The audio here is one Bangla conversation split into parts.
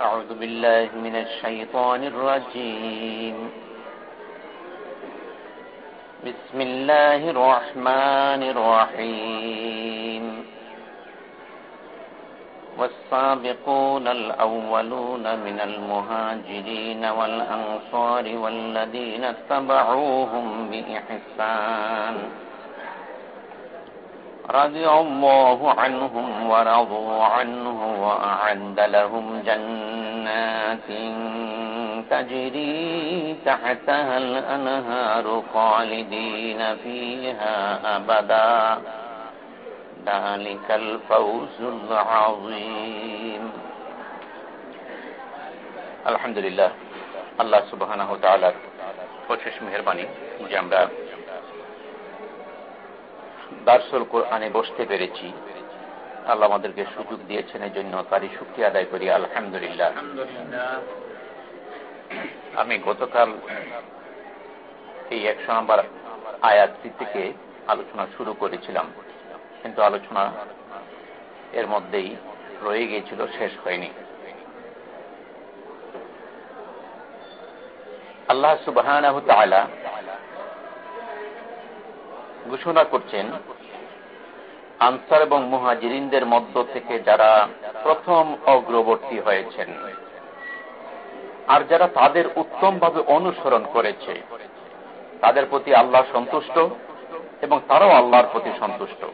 أعوذ بالله من الشيطان الرجيم. بسم الله الرحمن الرحيم. والسابقون الأولون من المهاجرين والأنصار والذين اتبعوهم بإحسان. رضي الله عنهم ورضوا عنه وأعد لهم جنات تجري تحتها الأنهار خالدين فيها أبدا ذلك الفوز العظيم الحمد لله আল্লাহ সুবহানাহু ওয়া তাআলার অশেষ মেহেরবানি যে আমরা দার্সুল কোরআনে বসতে পেরেছি। আল্লাহ আমাদেরকে সুযোগ দিয়েছেন এই জন্য তারই শুক্রিয়া আদায় করি। আলহামদুলিল্লাহ। আমি গতকাল এই একশো নম্বর আয়াতটি থেকে আলোচনা শুরু করেছিলাম। কিন্তু আলোচনা এর মধ্যেই রয়ে গিয়েছিল শেষ হয়নি। আল্লাহ সুবাহ ঘোষণা করছেন আনসার এবং মুহাজিরিনদের মধ্য থেকে যারা প্রথম অগ্রবর্তী হয়েছেন। আর যারা তাদের উত্তমভাবে অনুসরণ করেছে, তাদের প্রতি আল্লাহ সন্তুষ্ট এবং তারাও আল্লাহর প্রতি সন্তুষ্ট।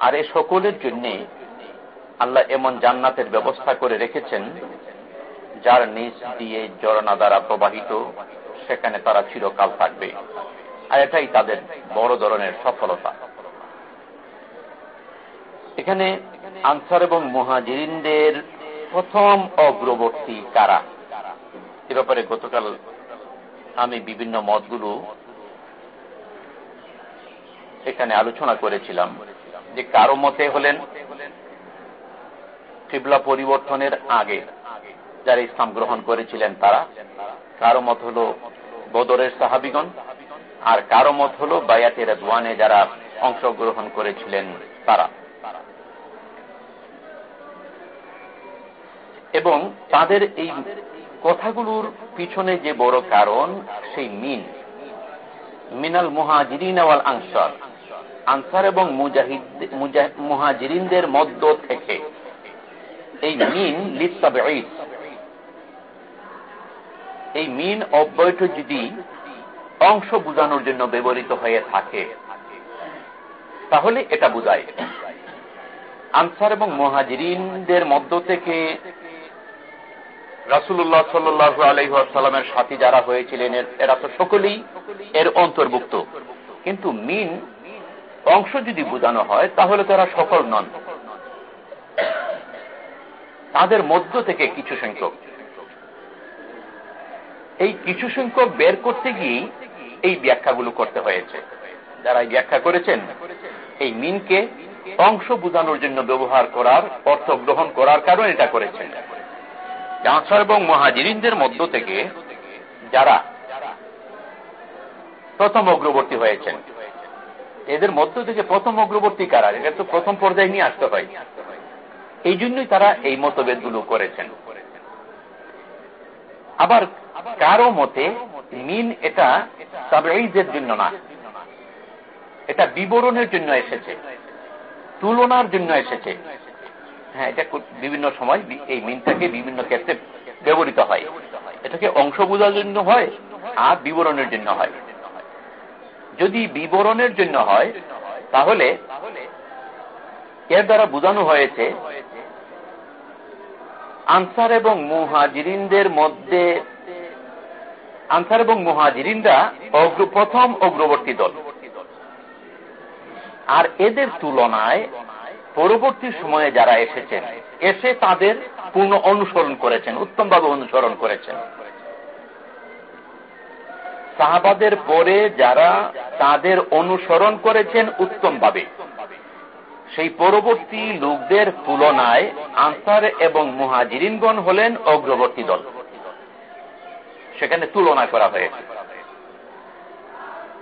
আর এ সকলের জন্য আল্লাহ এমন জান্নাতের ব্যবস্থা করে রেখেছেন, যার নিচ দিয়ে জরনা দ্বারা প্রবাহিত, সেখানে তারা চিরকাল থাকবে। আর এটাই তাদের বড় ধরনের সফলতা। এখানে আনসার এবং মহাজিরিনদের প্রথম অগ্রবর্তী কারা? এ ব্যাপারে গতকাল আমি বিভিন্ন মতগুলো এখানে আলোচনা করেছিলাম যে কারও মতে হলেন কিবলা পরিবর্তনের আগে যারা ইসলাম গ্রহণ করেছিলেন তারা। কারও মত হল বদরের সাহাবিগণ আর কারও মত হল বায়াতের দোয়ানে যারা অংশগ্রহণ করেছিলেন তারা। এবং তাদের এই কথাগুলোর পিছনে যে বড় কারণ, সেই মিন। মিনাল মুহাজিরিন ওয়াল আনসার। আনসার এবং মুহাজিরিনদের মধ্য থেকে। এই মিন লিপ্তাবে এই মিন অব্যয়ট যদি অংশ বুঝানোর জন্য ব্যবহৃত হয়ে থাকে, তাহলে এটা বুঝায়। আনসার এবং মহাজিরিনদের মধ্য থেকে রাসুল্লাহ সাল্লু আলহামের সাথী যারা হয়েছিলেন, এরা তো সকলেই এর অন্তর্ভুক্ত। কিন্তু মিন অংশ যদি বোঝানো হয়, তাহলে তারা সফল নন। তাদের মধ্য থেকে কিছু সংখ্যক। এই কিছু সংখ্যক বের করতে গিয়ে এই ব্যাখ্যাগুলো করতে হয়েছে। যারা ব্যাখ্যা করেছেন, এই মিনকে অংশ বোঝানোর জন্য ব্যবহার করার, অর্থ গ্রহণ করার কারণে এটা করেছেন। আনসার এবং মহাজিরিনদের মধ্য থেকে যারা প্রথম অগ্রবর্তী হয়েছেন, এদের মধ্য থেকে প্রথম অগ্রবর্তী কারা? এটা তো প্রথম পর্যায়ে নিয়ে আসতে হয়। এই জন্যই তারা এই মতভেদগুলো করেছেন। আবার কারও মতে মিন এটা তাবেইদের জন্য না। এটা বিবরণের জন্য এসেছে, তুলনার জন্য এসেছে। হ্যাঁ এটা বিভিন্ন সময় এই মিনটাকে বিভিন্ন ক্ষেত্রে ব্যবহৃত হয়। এটাকে অংশ বোঝার জন্য হয় আর বিবরণের জন্য হয়। যদি বিবরণের জন্য হয়, তাহলে এর দ্বারা বোঝানো হয়েছে, আনসার এবং মুহাজিরিনদের মধ্যে, আনসার এবং মুহাজিরিনরা প্রথম অগ্রবর্তী দল। আর এদের তুলনায় পরবর্তী সময়ে যারা এসেছেন, এসে তাদের পূর্ণ অনুসরণ করেছেন, উত্তমভাবে অনুসরণ করেছেন। সাহাবাদের পরে যারা তাদের অনুসরণ করেছেন উত্তমভাবে, সেই পরবর্তী লোকদের তুলনায় আনসার এবং মুহাজিরিনগণ হলেন অগ্রবর্তী দল। সেখানে তুলনা করা হয়েছে।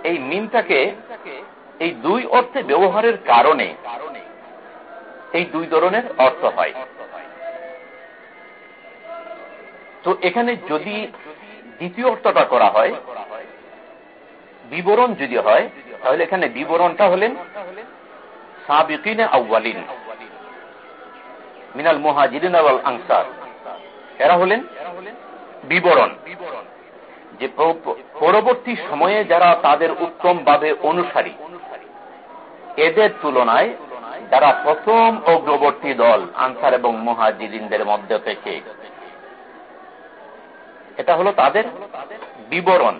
এই মিনটাকে এই দুই অর্থে ব্যবহারের কারণে এই দুই ধরনের অর্থ হয়। তো এখানে যদি দ্বিতীয় অর্থটা করা হয়, বিবরণ যদি হয়, তাহলে এখানে বিবরণটা হলেন সাবিকিন মিনাল মুহাজিরিন আল আনসার। এরা হলেন বিবরণ, যে পরবর্তী সময়ে যারা তাদের উত্তমভাবে অনুসারী, এদের তুলনায় যারা প্রথম অগ্রবর্তী দল আনসার এবং মহাজিরিনদের মধ্যে থেকে। এটা হলো তাদের বিবরণ।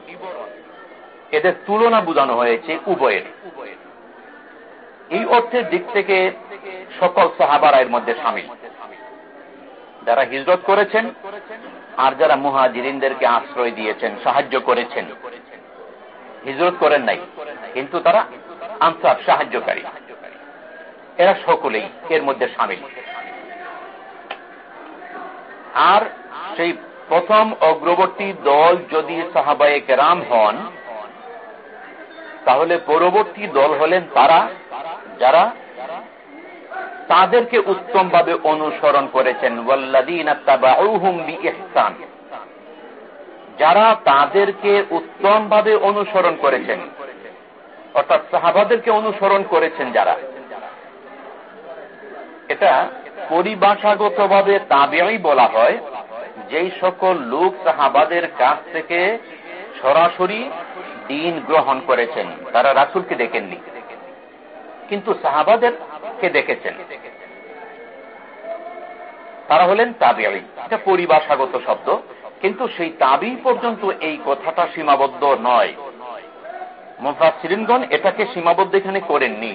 এদের তুলনা বোঝানো হয়েছে উভয়ের। এই অর্থের দিক থেকে সকল সাহাবারা এর মধ্যে সামিল। যারা হিজরত করেছেন আর যারা মুহাজিরিনদেরকে আশ্রয় দিয়েছেন, সাহায্য করেছেন। হিজরত করেন নাই, কিন্তু তারা আনসার, সাহায্যকারী। এরা সকলেই এর মধ্যে সামিল। আর সেই প্রথম অগ্রবর্তী দল যদি সাহাবায়ে কেরাম হন, তাহলে পরবর্তী দল হলেন তারা যারা তাদেরকে উত্তমভাবে অনুসরণ করেছেন। যারা তাদেরকে উত্তমভাবে অনুসরণ করেছেন, অর্থাৎ সাহাবাদেরকে অনুসরণ করেছেন যারা। এটা পরিভাষাগতভাবে তাবেই বলা হয়, যেই সকল লোক সাহাবাদের কাছ থেকে সরাসরি দিন গ্রহণ করেছেন, তারা রাসুলকে দেখেননি, কিন্তু সাহাবাদেরকে দেখেছেন। তারা হলেন তাবিআই এটা পরিভাষাগত শব্দ, কিন্তু সেই তাবি পর্যন্ত এই কথাটা সীমাবদ্ধ নয়। মুফাসিরিনগণ এটাকে সীমাবদ্ধ এখানে করেননি,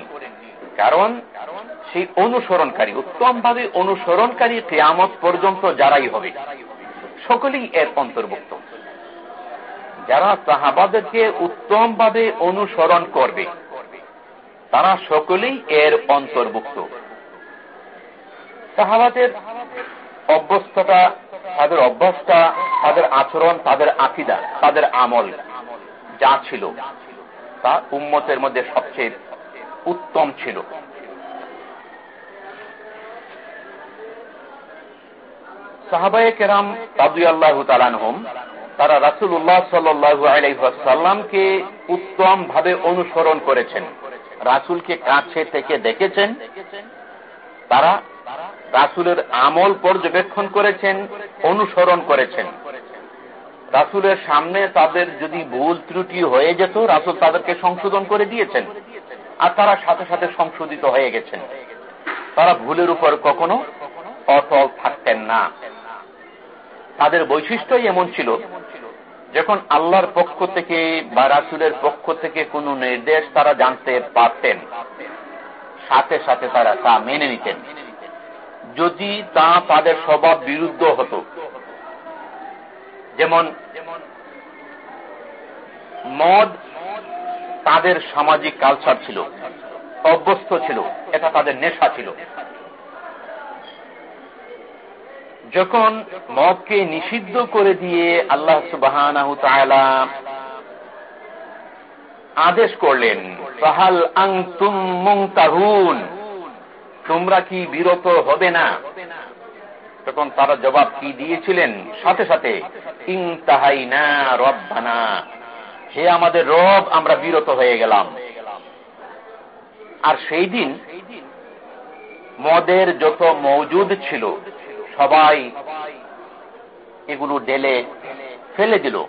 কারণ সেই অনুসরণকারী, উত্তমভাবে অনুসরণকারী কেয়ামত পর্যন্ত যারাই হবে, সকলেই এর অন্তর্ভুক্ত। যারা সাহাবাদেরকে উত্তমভাবে অনুসরণ করবে, তারা সকলেই এর অন্তর্ভুক্ত। সাহাবাদের অভ্যস্ততা, তাদের অভ্যাসটা তাদের আচরণ, তাদের আকিদা, তাদের আমল যা ছিল, তা উম্মতের মধ্যে সবচেয়ে উত্তম ছিল। সাহাবায়ে কেরাম তাদু আল্লাহ তালানহম তারা রাসুল উল্লাহ সাল্লু আলাইসাল্লামকে উত্তম ভাবে অনুসরণ করেছেন। রাসুলকে কাছে থেকে দেখেছেন। তারা রাসুলের আমল পর্যবেক্ষণ করেছেন, অনুসরণ করেছেন। রাসুলের সামনে তাদের যদি ভুল ত্রুটি হয়ে যেত, রাসুল তাদেরকে সংশোধন করে দিয়েছেন। আর তারা সাথে সাথে সংশোধিত হয়ে গেছেন। তারা ভুলের উপর কখনো অটল থাকতেন না। তাদের বৈশিষ্ট্যই এমন ছিল, যখন আল্লাহর পক্ষ থেকে বা রাসুলের পক্ষ থেকে কোন নির্দেশ তারা জানতে পারতেন। সাথে সাথে তারা তা মেনে নিতেন। যদি তা তাদের স্বভাব বিরুদ্ধ হতো, যেমন মদ তাদের সামাজিক কালচার ছিল, অভ্যস্ত ছিল, এটা তাদের নেশা ছিল। যখন মদকে নিষিদ্ধ করে দিয়ে আল্লাহ সুবাহ আদেশ করলেন, ফাহাল আং তুম তোমরা কি বিরত হবে না? তখন তারা জবাব কি দিয়েছিলেন? সাথে সাথে ইং তাহাই না রব্বানা হে আমাদের রব, আমরা বিরত হয়ে গেলাম। আর সেই দিন মদের যত মজুদ ছিল সবাই এগুলো ডেলে ফেলে দিল।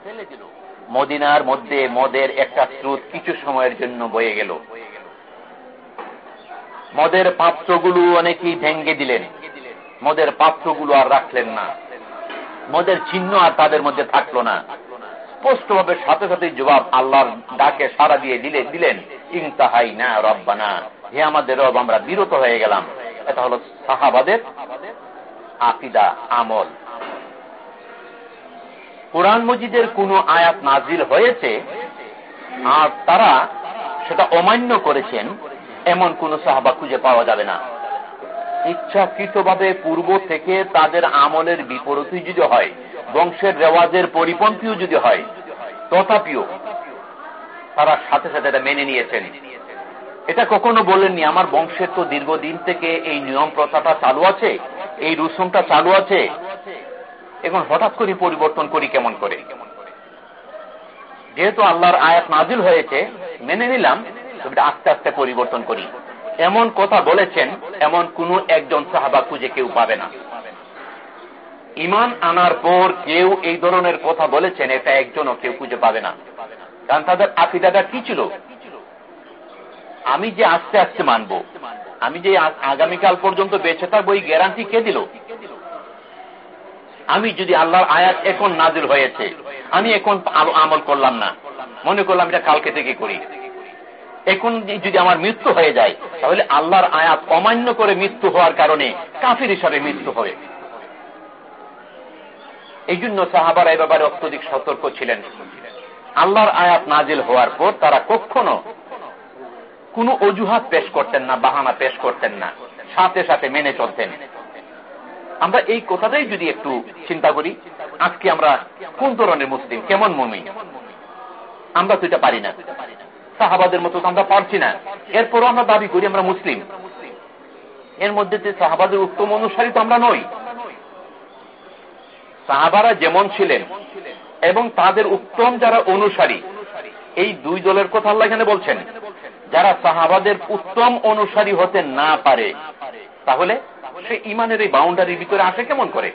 মদিনার মধ্যে মদের একটা স্রোত কিছু সময়ের জন্য বয়ে গেল। মদের পাত্রগুলো অনেকেই ভেঙ্গে দিলেন। মদের পাত্রগুলো আর রাখলেন না। মদের চিহ্ন আর তাদের মধ্যে থাকল না। স্পষ্টভাবে সাথে সাথে জবাব আল্লাহর ডাকে সারা দিয়ে দিলে, দিলেন ইংতাহাই না রব্বানা। হে আমাদের রব, আমরা বিরত হয়ে গেলাম। এটা হলো সাহাবাদের আকিদা, আমল। কোরআন মজিদের কোন আয়াত নাজিল হয়েছে? আর তারা সেটা অমান্য করেছেন, এমন কোন সাহাবা খুঁজে পাওয়া যাবে না। ইচ্ছাকৃতভাবে পূর্ব থেকে তাদের আমলের বিপরীত যদি হয়, বংশের রেওয়াজের পরিপন্থীও যদি হয়, তথাপিও তারা সাথে সাথে এটা মেনে নিয়েছেন। এটা কখনো বলেননি, আমার বংশের তো দীর্ঘদিন থেকে এই নিয়ম প্রথাটা চালু আছে, এই রুসুমটা চালু আছে। এখন হঠাৎ করে পরিবর্তন করি কেমন করে? যেহেতু আল্লাহর আয়াত নাজিল হয়েছে, মেনে নিলাম আস্তে আস্তে পরিবর্তন করি। এমন কথা বলেছেন, এমন কোন একজন সাহাবা খুঁজে কেউ পাবে না। ইমান আনার পর কেউ এই ধরনের কথা বলেছেন, এটা একজনও কেউ খুঁজে পাবে না। কারণ তাদের আফিদাটা কি ছিল? আমি যে আস্তে আস্তে মানব, আমি যে আগামীকাল পর্যন্ত বেঁচে থাকব, এই গ্যারান্টি কে দিল? আমি যদি আল্লাহর আয়াত এখন নাজিল হয়েছে, আমি এখন আমল করলাম না। মনে করলাম এটা কালকে থেকে করি। এখন যদি আমার মৃত্যু হয়ে যায়, তাহলে আল্লাহর আয়াত অমান্য করে মৃত্যু হওয়ার কারণে কাফির হিসাবে মৃত্যু হবে। এই জন্য সাহাবার এই ব্যাপারে অত্যধিক সতর্ক ছিলেন। আল্লাহর আয়াত নাজিল হওয়ার পর তারা কখনো কোন অজুহাত পেশ করতেন না, বাহানা পেশ করতেন না। সাথে সাথে মেনে চলতেন। আমরা এই কথাটাই যদি একটু চিন্তা করি, আজকে আমরা কোন ধরনের মুসলিম, কেমন মমি আমরা তো এটা পারি না। সাহাবাদের মতো আমরা পারছি না। এরপরও আমরা দাবি করি আমরা মুসলিম। এর মধ্যে যে সাহাবাদের উত্তম অনুসারী তো আমরা নই। সাহাবারা যেমন ছিলেন এবং তাদের উত্তম যারা অনুসারী, এই দুই দলের কথা আল্লাহ এখানে বলছেন। যারা সাহাবাদের উত্তম অনুসারী হতে না পারে, তাহলে সে ইমানের এই বাউন্ডারির ভিতরে আসে কেমন করে?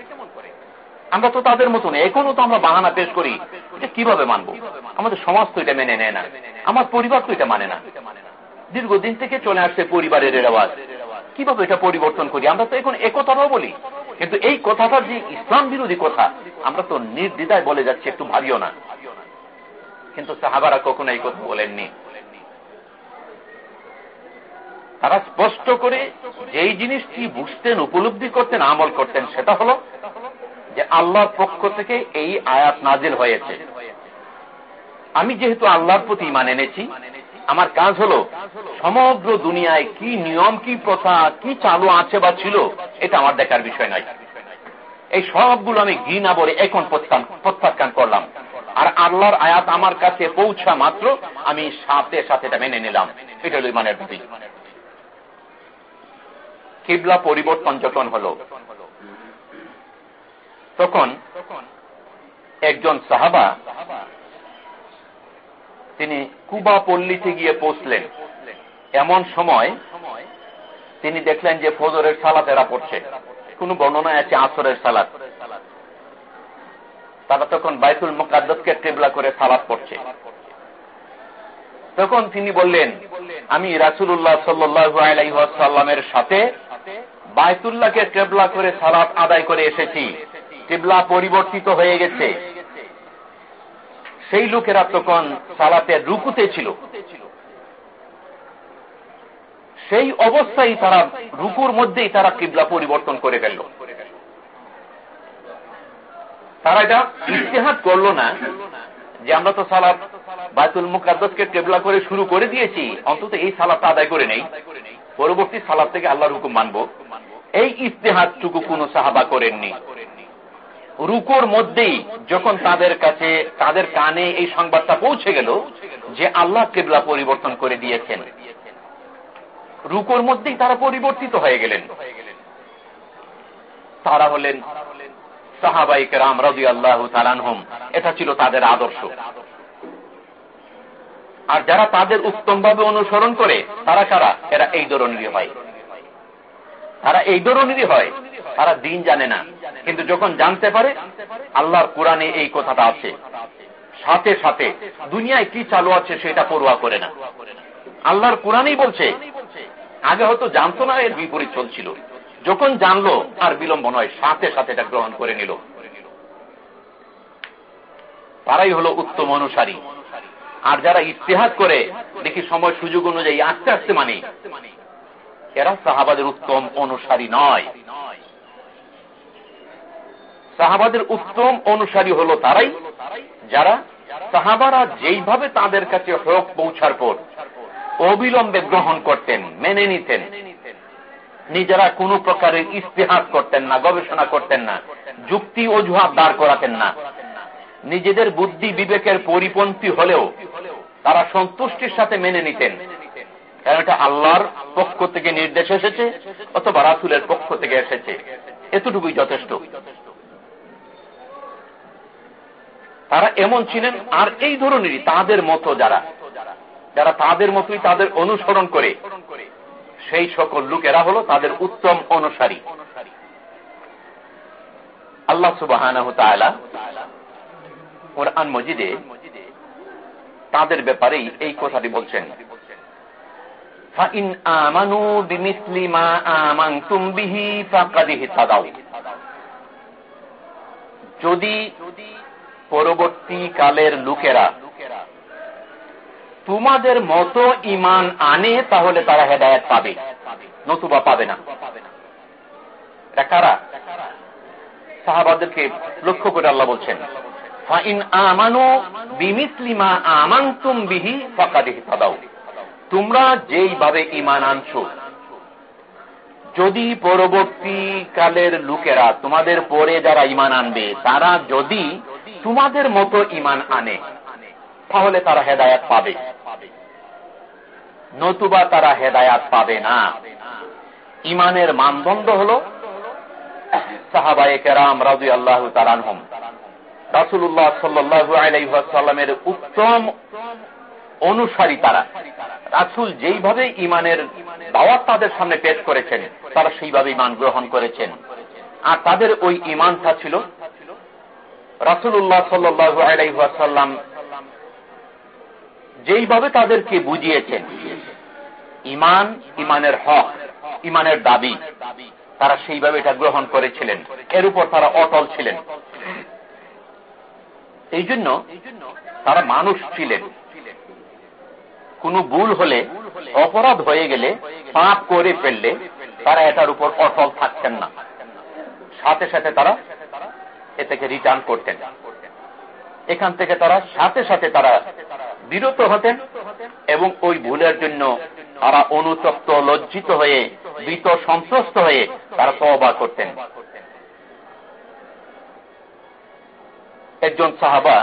আমরা তো তাদের মতো নেই এখনও তো আমরা বাহানা পেশ করি। এটা কীভাবে মানবো? আমাদের সমাজ তো এটা মেনে নেয় না। আমার পরিবার তো এটা মানে না। দীর্ঘদিন থেকে চলে আসছে পরিবারের রেওয়াজ। কীভাবে এটা পরিবর্তন করি? আমরা তো এখন একথাটাও বলি। কিন্তু এই কথাটা যে ইসলাম বিরোধী কথা, আমরা তো নির্দ্বিধায় বলে যাচ্ছি, একটু ভাবিও না। কিন্তু সাহাবারা কখনো এই কথা বলেননি। তারা স্পষ্ট করে যেই জিনিসটি বুঝতেন, উপলব্ধি করতেন, আমল করতেন। সেটা হলো যে আল্লাহর পক্ষ থেকে এই আয়াত নাজিল হয়েছে। আমি যেহেতু আল্লাহর প্রতি মানে এনেছি, আমার কাজ হলো সমগ্র দুনিয়ায় কি নিয়ম, কি প্রথা, কি চালু আছে বা ছিল, এটা আমার দেখার বিষয় নয়। এই সবগুলো আমি ঘৃণা বলে এখন প্রত্যাখ্যান করলাম। আর আল্লাহর আয়াত আমার কাছে পৌঁছা মাত্র আমি সাথে সাথে এটা মেনে নিলাম। এটা হল ইমানের প্রতি কিবলা পরিবর্তন যখন হল, তখন একজন সাহাবা, তিনি কুবা পল্লীতে গিয়ে পৌঁছলেন। এমন সময় তিনি দেখলেন যে ফজরের সালাত এরা পড়ছে। কোন বর্ণনায় আছে আসরের সালাত? তারা তখন বাইতুল মুকাদ্দসকে টেবলা করে সালাত পড়ছে। তখন তিনি বললেন, আমি রাসুল্লাহ সাল্লাইসাল্লামের সাথে বায়তুল্লাহকে টেবলা করে সালাত আদায় করে এসেছি। টেবলা পরিবর্তিত হয়ে গেছে। সেই লোকেরা তখন সালাতের রুকুতে ছিল। সেই অবস্থায় তারা রুকুর মধ্যেই তারা কিবলা পরিবর্তন করে ফেলল। তারা এটা ইতিহাদ করল না। যে আমরা তো সালাদ বায়তুল মুকাদ্দসকে কেবলা করে শুরু করে দিয়েছি, অন্তত এই সালাদটা আদায় করে নেই। পরবর্তী সালাদ থেকে আল্লাহর হুকুম মানব। এই ইতিহাদটুকু কোন সাহাবা করেননি। রুকুর মধ্যেই যখন তাদের কাছে, তাদের কানে এই সংবাদটা পৌঁছে গেল যে আল্লাহ কেবলা পরিবর্তন করে দিয়েছেন। রুকোর মধ্যেই তারা পরিবর্তিত হয়ে গেলেন। তারা হলেন রাজি আল্লাহ এটা ছিল তাদের আদর্শ। আর যারা তাদের অনুসরণ করে, তারা কারা? এরা এই ধরনেরই হয়। তারা এই ধরনেরই হয়, তারা দিন জানে না। কিন্তু যখন জানতে পারে, আল্লাহর কোরআনে এই কথাটা আছে। সাথে সাথে দুনিয়ায় কি চালু আছে সেটা পড়ুয়া করে না। আল্লাহর কোরআনেই বলছে, আগে হয়তো জানতো না এর বিপরীত চলছিল। যখন জানলো আর বিলম্ব নয়, সাথে সাথে এটা গ্রহণ করে নিল। তারাই হলো উত্তম অনুসারী। আর যারা ইতিহাস করে, দেখি সময় সুযোগ অনুযায়ী আস্তে আস্তে মানি। এরা সাহাবাদের উত্তম অনুসারী নয়। সাহাবাদের উত্তম অনুসারী হলো তারাই, যারা সাহাবারা যেইভাবে তাদের কাছে হক পৌঁছার পর অবিলম্বে গ্রহণ করতেন, মেনে নিতেন। নিজেরা কোন প্রকারের ইস্তেহাস করতেন না, গবেষণা করতেন না, যুক্তি অজুহাত দাঁড় করাতেন না। নিজেদের বুদ্ধি বিবেকের পরিপন্থী হলেও তারা সন্তুষ্টির সাথে মেনে নিতেন। কারণ এটা আল্লাহর পক্ষ থেকে নির্দেশ এসেছে অথবা রাসুলের পক্ষ থেকে এসেছে। এতটুকুই যথেষ্ট। তারা এমন ছিলেন, আর এই ধরনেরই তাদের মতো যারা যারা তাদের মতোই তাদের অনুসরণ করে। সেই সকল লোকেরা হলো তাদের উত্তম অনুসারী। আল্লাহ সুবাহ কোরআন মজিদে তাদের ব্যাপারেই এই কথাটি বলছেন। যদি পরবর্তী কালের লোকেরা তোমাদের মতো ইমান আনে, তাহলে তারা হেদায়ত পাবে। নতুবা পাবে না। কারা? সাহাবাদেরকে লক্ষ্য করে আল্লাহ বলছেন তোমরা যেইভাবে ইমান আনছো, যদি পরবর্তী কালের লোকেরা তোমাদের পরে যারা ইমান আনবে, তারা যদি তোমাদের মতো ইমান আনে তাহলে তারা হেদায়াত পাবে। নতুবা তারা হেদায়াত পাবে না। ইমানের মানদণ্ড হল সাহাবায়ে কেরাম রাজু আল্লাহ তালানহম রাসুল্লাহ সাল্লু আলাইসাল্লামের উত্তম অনুসারী তারা। রাসুল যেইভাবে ইমানের দাওয়াত তাদের সামনে পেশ করেছেন, তারা সেইভাবে ইমান গ্রহণ করেছেন। আর তাদের ওই ইমানটা ছিল রাসুল্লাহ সাল্লু আলাইসাল্লাম যেইভাবে তাদেরকে বুঝিয়েছেন, ইমান ইমানের হক, ইমানের দাবি, তারা সেইভাবে এটা গ্রহণ করেছিলেন। এর উপর তারা অটল ছিলেন। এই জন্য তারা মানুষ ছিলেন। কোন ভুল হলে, অপরাধ হয়ে গেলে, পাপ করে ফেললে তারা এটার উপর অটল থাকতেন না। সাথে সাথে তারা এ থেকে রিটার্ন করতেন। এখান থেকে তারা সাথে সাথে তারা বিরত হতেন এবং ওই ভুলের জন্য তারা অনুতপ্ত, লজ্জিত হয়ে, ভীত, সন্ত্রস্ত হয়ে তারা তবা করতেন। একজন সাহাবা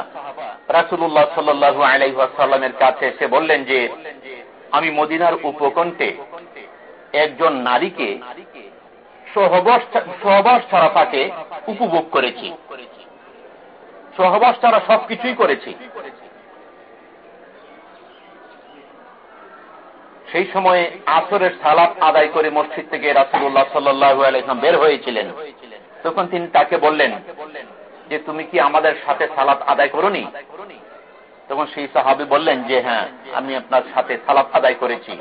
রাসুল্লাহ সাল্লু আলাইসাল্লামের কাছে এসে বললেন যে, আমি মদিনার উপকণ্ঠে একজন নারীকে সহবাস ছাড়া তাকে উপভোগ করেছি। সহবাস ছাড়া সবকিছুই করেছি। সেই সময়ে আসরের সালাপ আদায় করে মসজিদ থেকে রাসুল্লাহ সাল্লাহ আলাইসলাম বের হয়েছিলেন। তখন তিনি তাকে বললেন যে, তুমি কি আমাদের সাথে সালাত আদায় করনি? তখন সেই সাহাবি বললেন যে হ্যাঁ আমি আপনার সাথে সালাত আদায় করেছি।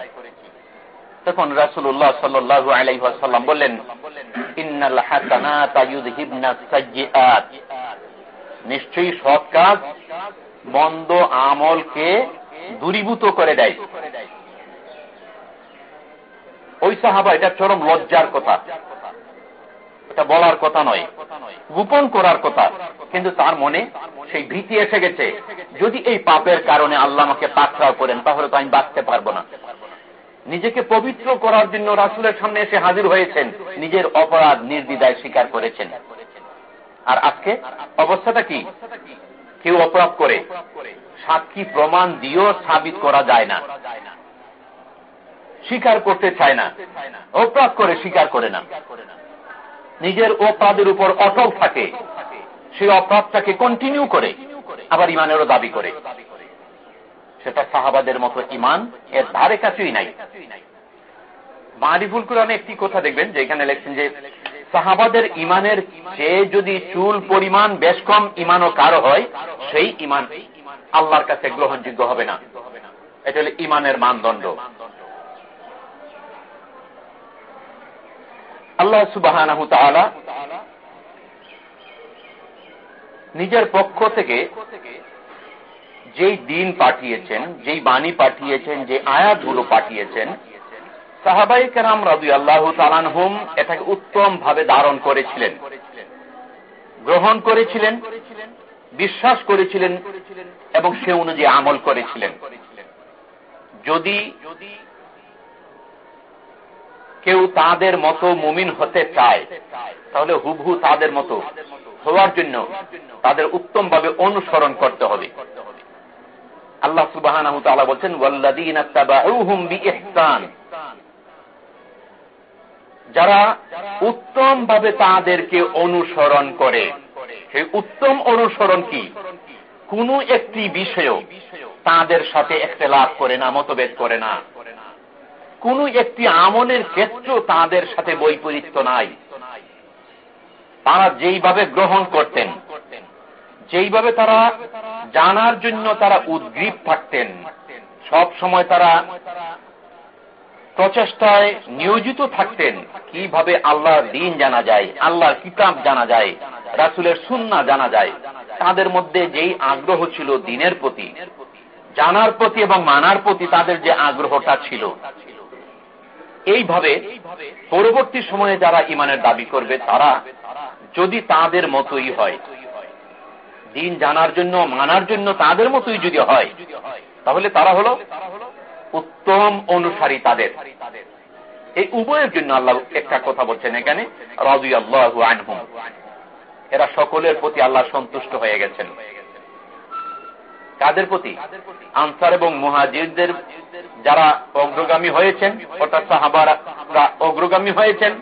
তখন রাসুল্লাহ সাল্লু আলাইসাল্লাম বললেন নিশ্চয়ই সৎ কাজ মন্দ আমলকে দূরীভূত করে দেয়। ওই সাহাবা, এটা চরম লজ্জার কথা। এটা বলার কথা নয়। গোপন করার কথা। কিন্তু তার মনে সেই ভীতি এসে গেছে। যদি এই পাপের কারণে আল্লাহ আমাকে পাকড়াও করেন, তাহলে তো আমি বাঁচতে পারব না। নিজেকে পবিত্র করার জন্য রাসুলের সামনে এসে হাজির হয়েছেন। নিজের অপরাধ নির্দিদায় স্বীকার করেছেন। আর আজকে অবস্থাটা কি? কেউ অপরাধ করে। সাক্ষী প্রমাণ দিয়েও সাবিত করা যায় না। স্বীকার করতে চায় না। অপরাধ করে স্বীকার করে না। নিজের অপরাধের উপর অটল থাকে। সেই অপরাধটাকে কন্টিনিউ করে, আবার ইমানেরও দাবি করে। সেটা সাহাবাদের মতো ইমান, এর ধারে কাছেই নাই। মারিফুল কোরআনে একটি কথা দেখবেন যে এখানে লেখছেন যে, সাহাবাদের ইমানের চেয়ে যদি চুল পরিমাণ বেশ কম ইমানও কারও হয়, সেই ইমান আল্লাহর কাছে গ্রহণযোগ্য হবে না। এটা হল ইমানের মানদণ্ড। আল্লাহ সুবাহ নিজের পক্ষ থেকে যেই দিন পাঠিয়েছেন, যেই বাণী পাঠিয়েছেন, যে আয়াতগুলো পাঠিয়েছেন সাহাবাই কেরাম রাজু আল্লাহ তালানহুম এটাকে উত্তম ভাবে ধারণ করেছিলেন। গ্রহণ করেছিলেন, বিশ্বাস করেছিলেন এবং সে অনুযায়ী আমল করেছিলেন। যদি কেউ তাদের মতো মুমিন হতে চায়, তাহলে হুবহু তাদের মতো হওয়ার জন্য তাদের উত্তম ভাবে অনুসরণ করতে হবে। আল্লাহ সুবাহ বলছেন যারা উত্তম ভাবে তাদেরকে অনুসরণ করে, সেই উত্তম অনুসরণ কি? কোন একটি বিষয় তাদের সাথে একটা লাভ করে না, মতভেদ করে না। কোন একটি আমলের ক্ষেত্র তাদের সাথে বৈপরীত্য নাই। তারা যেইভাবে গ্রহণ করতেন, যেইভাবে তারা জানার জন্য তারা উদ্গ্রীব থাকতেন, সব সময় তারা প্রচেষ্টায় নিয়োজিত থাকতেন, কীভাবে আল্লাহর দিন জানা যায়, আল্লাহর কিতাব জানা যায়, রাসুলের সুন্না জানা যায়, তাদের মধ্যে যেই আগ্রহ ছিল দিনের প্রতি, জানার প্রতি এবং মানার প্রতি তাদের যে আগ্রহটা ছিল এইভাবে পরবর্তী সময়ে যারা ইমানের দাবি করবে, তারা যদি তাদের মতোই হয়, দিন জানার জন্য, মানার জন্য তাদের মতোই যদি হয়, তাহলে তারা হলো উত্তম অনুসারী তাদের। এই উভয়ের জন্য আল্লাহ একটা কথা বলছেন এখানে রাজু আল্লাহ এরা সকলের প্রতি আল্লাহ সন্তুষ্ট হয়ে গেছেন। কাদের প্রতি? আনসার এবং মুহাজিরদের যারা অগ্রগামী হয়েছেন, অর্থাৎ সাহাবারা অগ্রগামী হয়েছেন,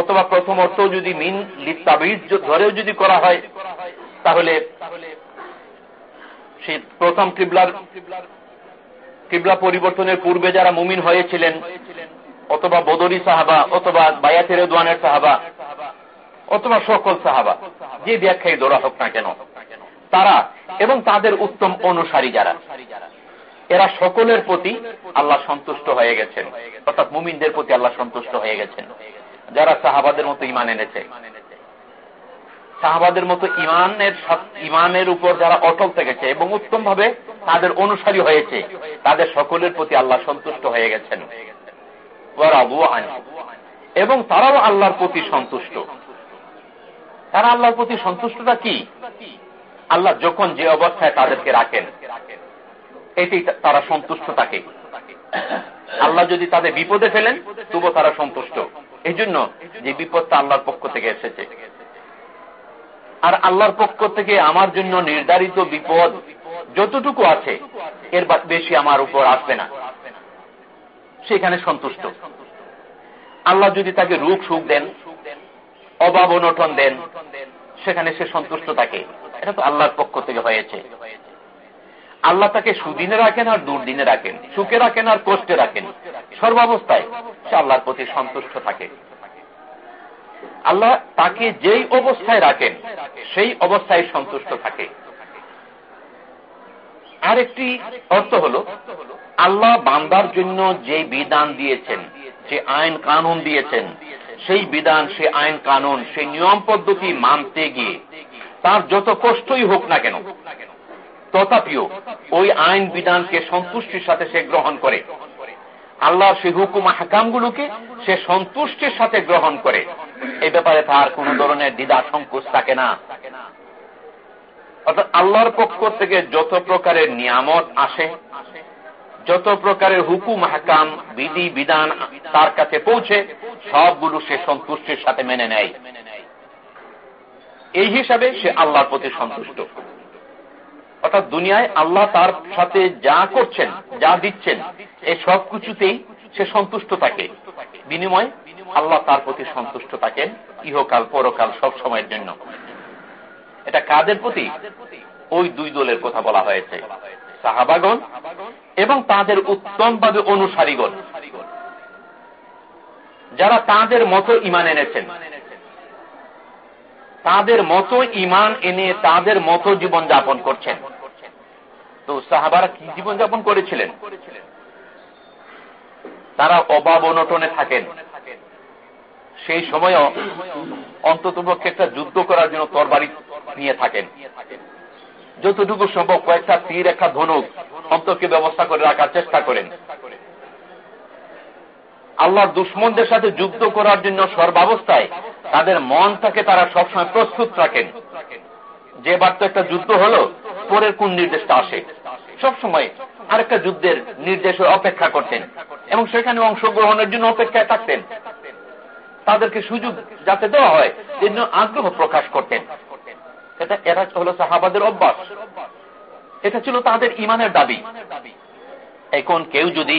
অথবা প্রথম অর্থ যদি মিন লিপ্তাবিজ ধরেও যদি করা হয়, তাহলে সেই প্রথম কিবলার কিবলা পরিবর্তনের পূর্বে যারা মুমিন হয়েছিলেন, অথবা বদরি সাহাবা, অথবা বায়াতের দোয়ানের সাহাবা, অথবা সকল সাহাবা, যে ব্যাখ্যায় দৌড়া হোক না কেন তারা এবং তাদের উত্তম অনুসারী যারা। এরা সকলের প্রতি আল্লাহ সন্তুষ্ট হয়ে গেছেন। অর্থাৎ মুমিনদের প্রতি আল্লাহ সন্তুষ্ট হয়ে গেছেন। যারা সাহাবাদের মতো ইমান এনেছে। সাহাবাদের মতো ইমানের ইমানের উপর যারা অটল থেকেছে এবং উত্তম ভাবে তাদের অনুসারী হয়েছে, তাদের সকলের প্রতি আল্লাহ সন্তুষ্ট হয়ে গেছেন। এবং তারাও আল্লাহর প্রতি সন্তুষ্ট। তারা আল্লাহর প্রতি সন্তুষ্টটা কি? আল্লাহ যখন যে অবস্থায় তাদেরকে রাখেন, এটি তারা সন্তুষ্ট থাকে। আল্লাহ যদি তাদের বিপদে ফেলেন তবু তারা সন্তুষ্ট। এই জন্য যে বিপদটা আল্লাহর পক্ষ থেকে এসেছে। আর আল্লাহর পক্ষ থেকে আমার জন্য নির্ধারিত বিপদ যতটুকু আছে, এর বেশি আমার উপর আসবে না। সেখানে সন্তুষ্ট। আল্লাহ যদি তাকে রূপ সুখ দেন, অভাব অনটন দেন সেখানে সে সন্তুষ্ট থাকে। এটা তো আল্লাহর পক্ষ থেকে হয়েছে। আল্লাহ তাকে সুদিনে রাখেন আর দুর্দিনে রাখেন। সুখে রাখেন আর কষ্টে রাখেন। সর্বাবস্থায় সে আল্লাহর প্রতি সন্তুষ্ট থাকে। আল্লাহ তাকে যেই অবস্থায় রাখেন, সেই অবস্থায় সন্তুষ্ট থাকে। আরেকটি অর্থ হল, আল্লাহ বান্দার জন্য যে বিধান দিয়েছেন, যে আইন কানুন দিয়েছেন সেই বিধান সে আইন কানুন, সেই নিয়ম পদ্ধতি মানতে গিয়ে তার যত কষ্টই হোক না কেন, তথাপিও ওই আইন বিধানকে সন্তুষ্টির সাথে সে গ্রহণ করে। আল্লাহর সেই হুকুম হাকামগুলোকে সে সন্তুষ্টির সাথে গ্রহণ করে। এই ব্যাপারে তার কোন ধরনের দ্বিধা, সংকোচ থাকে না। অর্থাৎ আল্লাহর পক্ষ থেকে যত প্রকারের নিয়ামত আসে যত প্রকারের হুকুম, হাকাম, বিধি, বিধান তার কাছে পৌঁছে, সবগুলো সে সন্তুষ্টির সাথে মেনে নেয়। এই হিসাবে সে আল্লাহর প্রতি সন্তুষ্ট। অর্থাৎ দুনিয়ায় আল্লাহ তার সাথে যা করছেন, যা দিচ্ছেন এই সব কিছুতেই সে সন্তুষ্ট থাকে। বিনিময় আল্লাহ তার প্রতি সন্তুষ্ট থাকেন ইহকাল, পরকাল, সব সময়ের জন্য। এটা কাদের প্রতি? ওই দুই দলের কথা বলা হয়েছে। সাহাবাগণ এবং তাদের উত্তমভাবে অনুসারীগণ। যারা তাদের মতো ইমান এনেছেন। তাদের মতো ইমান এনে তাদের মতো জীবন যাপন করছেন। তো সাহাবারা কি জীবন যাপন করেছিলেন? তারা অভাব অনটনে থাকেন। সেই সময়ও অন্তত পক্ষে একটা যুদ্ধ করার জন্য তরবারি নিয়ে থাকেন। যতটুকু সম্ভব কয়েকটা তীর, একটা ধনুক অন্তকে ব্যবস্থা করে রাখার চেষ্টা করেন। আল্লাহর দুশ্মনদের সাথে যুদ্ধ করার জন্য সর্বাবস্থায় তাদের মনটাকে তারা সবসময় প্রস্তুত রাখেন। যে বার তো একটা যুদ্ধ হলো, পরের কোন নির্দেশটা আসে? সবসময় আরেকটা যুদ্ধের নির্দেশের অপেক্ষা করতেন এবং সেখানে অংশগ্রহণের জন্য অপেক্ষায় থাকতেন। তাদেরকে সুযোগ যাতে দেওয়া হয় জন্য আগ্রহ প্রকাশ করতেন। এটা এরা হল সাহাবাদের অভ্যাস। এটা ছিল তাদের ইমানের দাবি। এখন কেউ যদি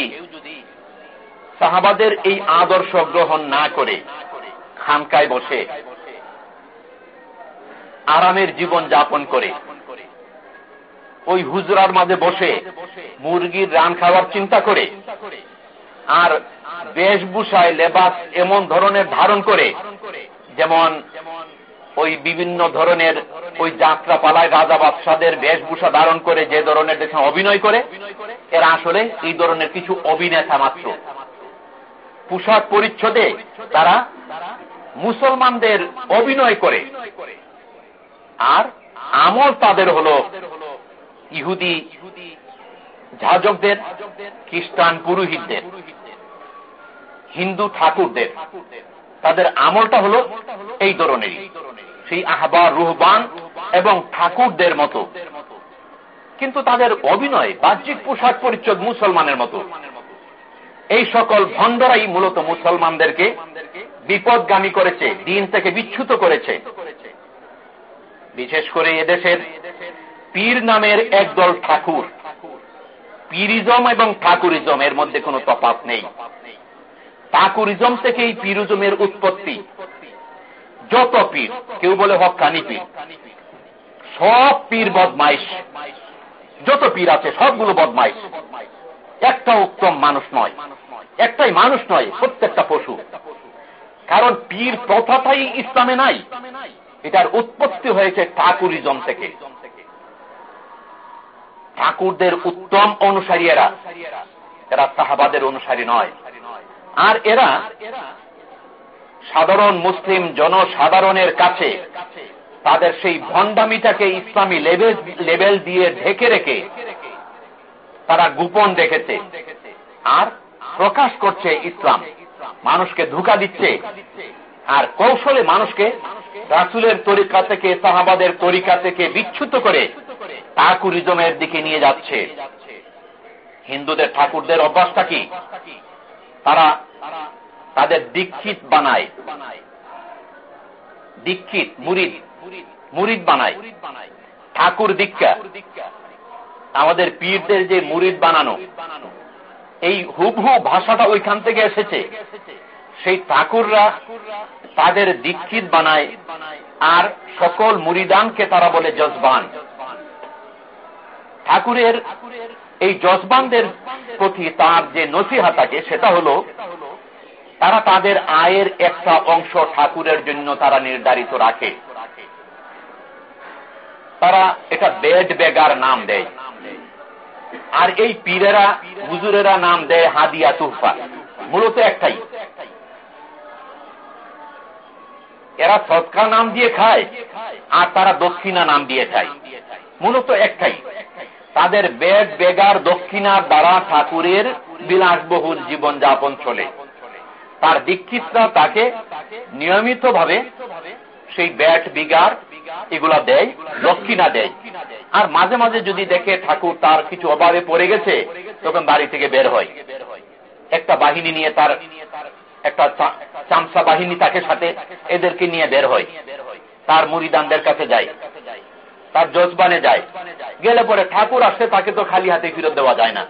সাহাবাদের এই আদর্শ গ্রহণ না করে, খানকায় বসে, আরামের জীবন যাপন করে, ওই হুজরার মাঝে বসে মুরগির রান খাওয়ার চিন্তা করে, আর বেশভূষায় লেবাস এমন ধরনের ধারণ করে, যেমন ওই বিভিন্ন ধরনের ওই যাত্রা পালায় রাজা বাদশাদের বেশভূষা ধারণ করে যে ধরনের দেখে অভিনয় করে, এরা আসলে এই ধরনের কিছু অভিনেতা মাত্র। পোশাক পরিচ্ছদে তারা মুসলমানদের অভিনয় করে। আর আমল তাদের হল ইহুদি ঝাজকদের খ্রিস্টান পুরোহিতদের, হিন্দু ঠাকুরদের। তাদের আমলটা হলো এই ধরনেরই। সেই আহবার রুহবান এবং ঠাকুরদের মতো। কিন্তু তাদের অভিনয়, বাহ্যিক পোশাক পরিচ্ছদ মুসলমানের মতো। এই সকল ভণ্ডরাই মূলত মুসলমানদেরকে বিপদগামী করেছে, দিন থেকে বিচ্ছুত করেছে। বিশেষ করে এদেশের পীর নামের একদল ঠাকুর। পীরিজম এবং ঠাকুরিজম, এর মধ্যে কোনো তফাত নেই। ঠাকুরিজম থেকেই পীরুজমের উৎপত্তি। যত পীর, কেউ বলে হকানি পীর। সব পীর বদমাইশ। যত পীর আছে, সবগুলো বদমাইশ। একটা উত্তম মানুষ নয়। একটাই মানুষ নয়, প্রত্যেকটা পশু। কারণ পীর প্রথাটাই ইসলামে নাই। এটার উৎপত্তি হয়েছে ঠাকুরিজম থেকে। ঠাকুরদের উত্তম অনুসারী এরা। এরা সাহাবাদের অনুসারী নয়। আর এরা সাধারণ মুসলিম জনসাধারণের কাছে তাদের সেই ভণ্ডামিটাকে ইসলামী লেভেল দিয়ে ঢেকে রেখে তারা গোপন রেখেছে আর প্রকাশ করছে ইসলাম। মানুষকে ধোকা দিচ্ছে আর কৌশলে মানুষকে রাসুলের তরিকা থেকে, সাহাবাদের তরিকা থেকে বিচ্ছুত করে ঠাকুরিজমের দিকে নিয়ে যাচ্ছে। হিন্দুদের ঠাকুরদের অভ্যাসটা কি? তারা তাদের দীক্ষিত বানায়। দীক্ষিত, মুরিদ। মুরিদ বানায়। ঠাকুর দীক্ষা। আমাদের পীরদের যে মুরিদ বানানো, এই হুবহু ভাষাটা ওইখান থেকে এসেছে। সেই ঠাকুররা তাদের দীক্ষিত বানায় আর সকল মুরিদানকে তারা বলে জজবান ঠাকুরের এই জজবানদের প্রতি তার যে নসিহা থাকে, সেটা হলো তারা তাদের আয়ের একটা অংশ ঠাকুরের জন্য তারা নির্ধারিত রাখে। তারা এটা বেড বেগার নাম দেয়। আর এই পীরেরা, হুজুরেরা নাম দেয় হাদিয়া তুফা মূলত একটাই। এরা সৎকার নাম দিয়ে খায়, আর তারা দক্ষিণা নাম দিয়ে খায়। মূলত একটাই। তাদের বেদ বেগার দক্ষিণার দ্বারা ঠাকুরের বিলাসবহুল জীবন যাপন চলে। তার দীক্ষিতরা তাকে নিয়মিত ভাবে সেই ব্যাট, বিগার এগুলা দেয় দক্ষিণা দেয়। আর মাঝে মাঝে যদি দেখে ঠাকুর তার কিছু অভাবে পড়ে গেছে, তখন বাড়ি থেকে বের হয়। একটা বাহিনী নিয়ে তার একটা চামসা বাহিনী তাকে সাথে এদেরকে নিয়ে বের হয়। তার মুড়িদানদের কাছে যায়। তার জজবানে যায়। গেলে পরে ঠাকুর আসে, তাকে তো খালি হাতে ফিরত দেওয়া যায় না।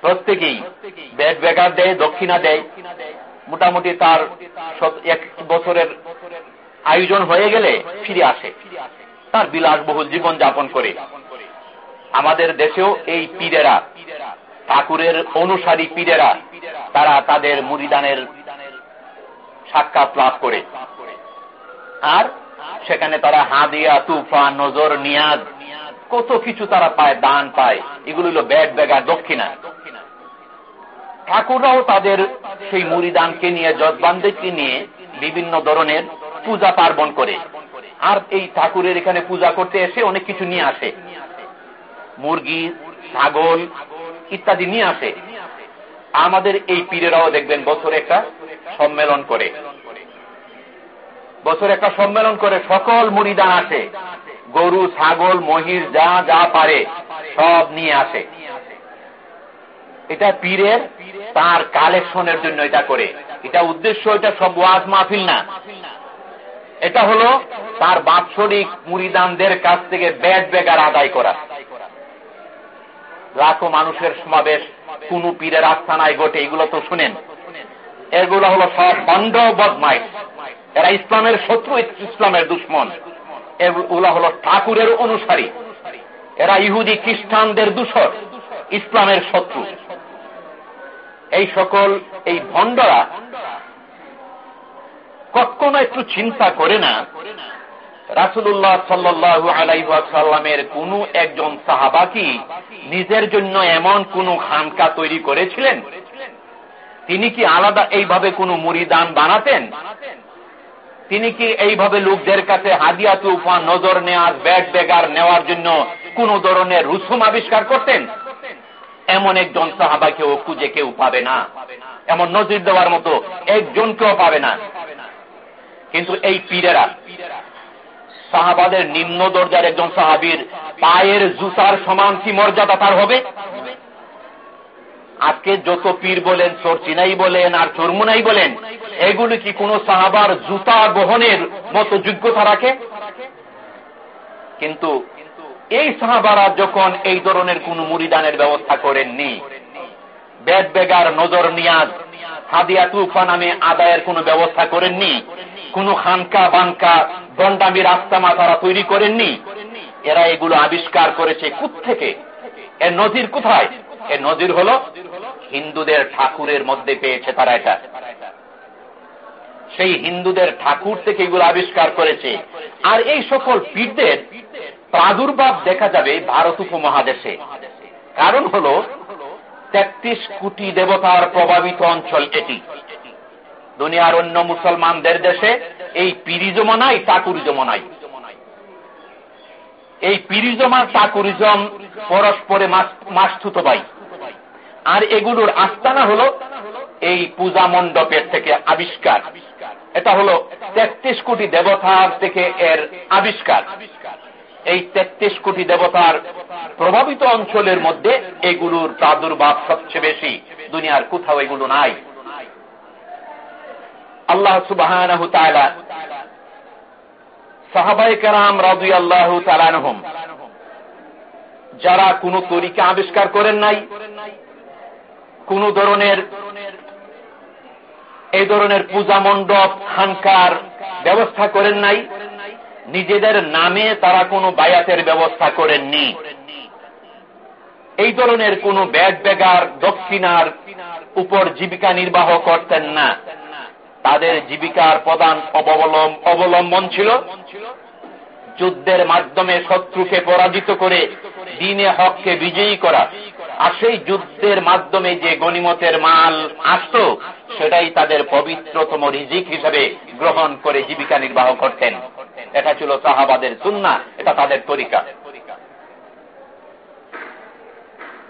প্রত্যেকেই ব্যাট, বেগার দেয় দক্ষিণা দেয়। মোটামুটি তার এক বছরের আয়োজন হয়ে গেলে ফিরে আসে। তার বিলাসবহুল জীবন যাপন করে। আমাদের দেশেও এই পীরেরা, ঠাকুরের অনুসারী পীরেরা, তারা তাদের মুরিদানের সাক্ষাৎ লাভ করে। আর সেখানে তারা হাদিয়া তুফা নজর, নিয়াদ, কত কিছু তারা পায়, দান পায়। এগুলো হলো ব্যাগ, ব্যাগার দক্ষিণা। ঠাকুররাও তাদের সেই মুড়িদানকে নিয়ে, যজবানদেরকে নিয়ে বিভিন্ন ধরনের পূজা পার্বণ করে। আর এই ঠাকুরের এখানে পূজা করতে এসে অনেক কিছু নিয়ে আসে। মুরগি, ছাগল ইত্যাদি নিয়ে আসে। আমাদের এই পীরেরাও দেখবেন বছরে একটা সম্মেলন করে। বছর একটা সম্মেলন করে, সকল মুড়িদান আসে। গরু, ছাগল মহির যা যা পারে, সব নিয়ে আসে। এটা পীরের তার কালেকশনের জন্য এটা করে। এটা উদ্দেশ্য, এটা সব ওয়াজ মাহফিল না। এটা হলো তার বাৎসরিক মুড়িদানদের কাছ থেকে ব্যাট বেগার আদায় করা। লাখো মানুষের সমাবেশ কোন পীরের আস্থানায় ঘটে, এগুলো তো শুনেন। এগুলো হলো সব বন্ধ বদমাইশ। এরা ইসলামের শত্রু, ইসলামের দুশ্মন। এগুলা হলো ঠাকুরের অনুসারী। এরা ইহুদি খ্রিস্টানদের দূষর, ইসলামের শত্রু। এই সকল এই ভণ্ডরা কখনো একটু চিন্তা করে না। রাসুল্লাহ সাল্লু আলাইসাল্লামের কোন একজন সাহাবা কি নিজের জন্য এমন কোন খানকা তৈরি করেছিলেন? তিনি কি আলাদা এইভাবে কোন মুড়িদান বানাতেন? তিনি কি এইভাবে লোকদের কাছে হাদিয়া তুফা নজর নেওয়ার ব্যাগ বেগার নেওয়ার জন্য কোন ধরনের রুসুম আবিষ্কার করতেন? এমন একজন সাহাবা কেউ খুঁজে কেউ পাবে না। এমন নজির দেওয়ার মতো একজনকেও পাবে না। কিন্তু এই পীরেরা, সাহাবাদের নিম্ন দরজার একজন সাহাবির পায়ের জুতার সমান কি মর্যাদা তার হবে? আজকে যত পীর বলেন, চরচিনাই বলেন আর চরমুনাই বলেন, এগুলি কি কোন সাহাবার জুতা বহনের মতো যোগ্যতা রাখে? কিন্তু এই সাহাবারা যখন এই ধরনের কোন মুড়িদানের ব্যবস্থা করেননি বেদ বেগার নজর নিয়াজ হাদিয়া তুফা নামে আদায়ের কোন ব্যবস্থা করেননি, কোন খানকা বানকা দণ্ডামির আস্তামা তারা তৈরি করেননি, এরা এগুলো আবিষ্কার করেছে থেকে এর নদীর কোথায়? এর নদীর হল হিন্দুদের ঠাকুরের মধ্যে পেয়েছে তারা এটা। সেই হিন্দুদের ঠাকুর থেকে এগুলো আবিষ্কার করেছে। আর এই সকল পীরদের প্রাদুর্ভাব দেখা যাবে ভারত উপমহাদেশে। কারণ হল, তেত্রিশ কোটি দেবতার প্রভাবিত অঞ্চল এটি। দুনিয়ার অন্য মুসলমানদের দেশে এই পিরিজমা নাই টাকুরিজমা নাই। এই পিরিজমা টাকুরিজম পরস্পরে মাসথুত ভাই। আর এগুলোর আস্তানা হল এই পূজা মণ্ডপের থেকে আবিষ্কার। এটা হল তেত্রিশ কোটি দেবতার থেকে এর আবিষ্কার। এই তেত্রিশ কোটি দেবতার প্রভাবিত অঞ্চলের মধ্যে এগুলোর প্রাদুর্ভাব সবচেয়ে বেশি। দুনিয়ার কোথাও এগুলো নাই। আল্লাহ সুবাহ সাহাবাই কারাম আল্লাহ তালানহম যারা কোন তরিকা আবিষ্কার করেন নাই, কোন ধরনের এই ধরনের পূজা মণ্ডপ, খানকার ব্যবস্থা করেন নাই নিজেদের নামে তারা কোনো বায়াতের ব্যবস্থা করেননি। এই ধরনের কোন ব্যাগ ব্যাগার দক্ষিণার উপর জীবিকা নির্বাহ করতেন না। তাদের জীবিকার প্রধান অবলম্বন ছিল যুদ্ধের মাধ্যমে শত্রুকে পরাজিত করে দিনে হককে বিজয়ী করা। আর সেই যুদ্ধের মাধ্যমে যে গণিমতের মাল আসত, সেটাই তাদের পবিত্রতম রিজিক হিসেবে গ্রহণ করে জীবিকা নির্বাহ করতেন। এটা ছিল সাহাবাদের সুন্না, এটা তাদের তরিকা।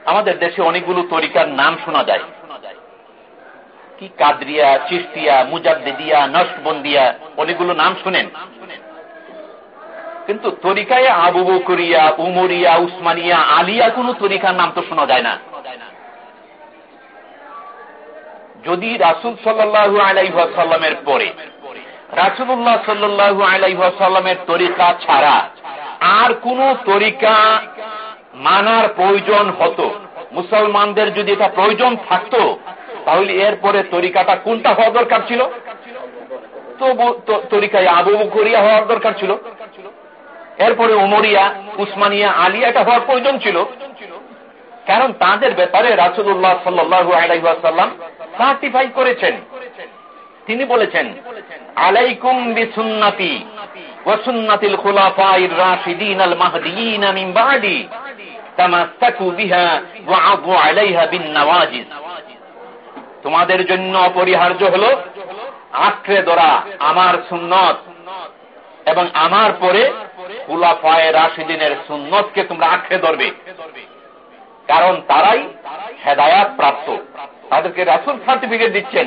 আমাদের দেশে অনেকগুলো তরিকার নাম শোনা যায়। কি কাদরিয়া চিস্তিয়া মুজাদ্দিয়া নষ্টবন্দিয়া অনেকগুলো নাম শুনেন। কিন্তু তরিকায় আবু বকরিয়া, উমরিয়া, উসমানিয়া, আলিয়া কোন তরিকার নাম তো শোনা যায় না। যদি রাসুল সাল্লু আলাইসাল্লামের পরে রাসুল্লাহ সাল্লু আলাইসাল্লামের তরিকা ছাড়া আর কোন তরিকা মানার প্রয়োজন হতো। মুসলমানদের যদি এটা প্রয়োজন থাকতো, তাহলে এরপরে তরিকাটা কোনটা হওয়া দরকার ছিল? তরিকায় আবু বকরিয়া হওয়ার দরকার ছিল। এরপরে উমরিয়া, উসমানিয়া, আলিয়াটা হওয়ার প্রয়োজন ছিল। কারণ তাদের ব্যাপারে রাসুল্লাহ সাল্লু আলাইসাল্লাম সার্টিফাই করেছেন। তিনি বলেছেন, আলাইকুম বিসুন্নাতি ওয়াসুন্নাতিল রাশিদিন আল মাহদিয়িন মিন বাদি তামাসসাকু বিহা ওয়া আযু আলাইহা বিন নওয়াজিজ। তোমাদের জন্য অপরিহার্য হল আঁকড়ে ধরা আমার সুন্নত এবং আমার পরে খুলাফায় রাশিদিনের সুন্নতকে তোমরা আঁকড়ে ধরবে। কারণ তারাই হেদায়াত প্রাপ্ত। তাদেরকে রাসুল সার্টিফিকেট দিচ্ছেন।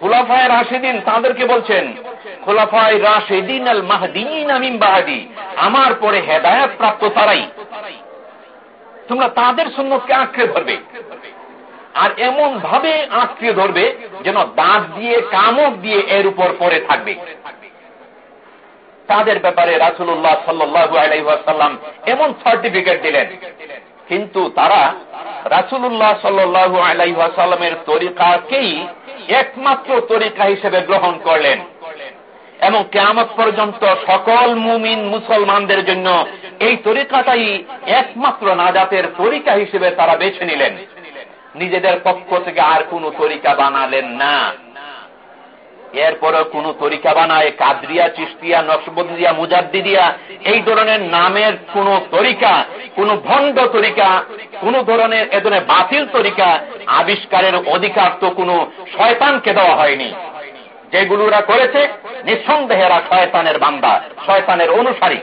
খুলাফায় রাশিদিন তাদেরকে বলছেন, খোলাফায় রাশিদিন আল মাহদিন আমিম বাহাদি, আমার পরে হেদায়াত প্রাপ্ত তারাই। তোমরা তাদের সুন্নতকে আঁকড়ে ধরবে। আর এমন ভাবে আঁকড়ে ধরবে যেন দাঁত দিয়ে কামক দিয়ে এর উপর পরে থাকবে। তাদের ব্যাপারে রাসুল্লাহ সাল্লু আলাইসাল্লাম এমন সার্টিফিকেট দিলেন। কিন্তু তারা রাসুল্লাহ সাল্লু আলাইসাল্লামের তরিকাকেই একমাত্র তরিকা হিসেবে গ্রহণ করলেন। এবং কেয়ামত পর্যন্ত সকল মুমিন মুসলমানদের জন্য এই তরিকাটাই একমাত্র নাজাতের তরিকা হিসেবে তারা বেছে নিলেন। নিজেদের পক্ষ থেকে আর কোন তরিকা বানালেন না। এরপরে কোন তরিকা বানায় কাদরিয়া চিস্তিয়া নকশবদিয়া মুজাদ্দিদিয়া, এই ধরনের নামের কোন তরিকা, কোন ভণ্ড তরিকা, কোন ধরনের এ ধরনের বাতিল তরিকা আবিষ্কারের অধিকার তো কোন শয়তানকে দেওয়া হয়নি। যেগুলো ওরা করেছে নিঃসন্দেহেরা শয়তানের বান্দা, শয়তানের অনুসারী।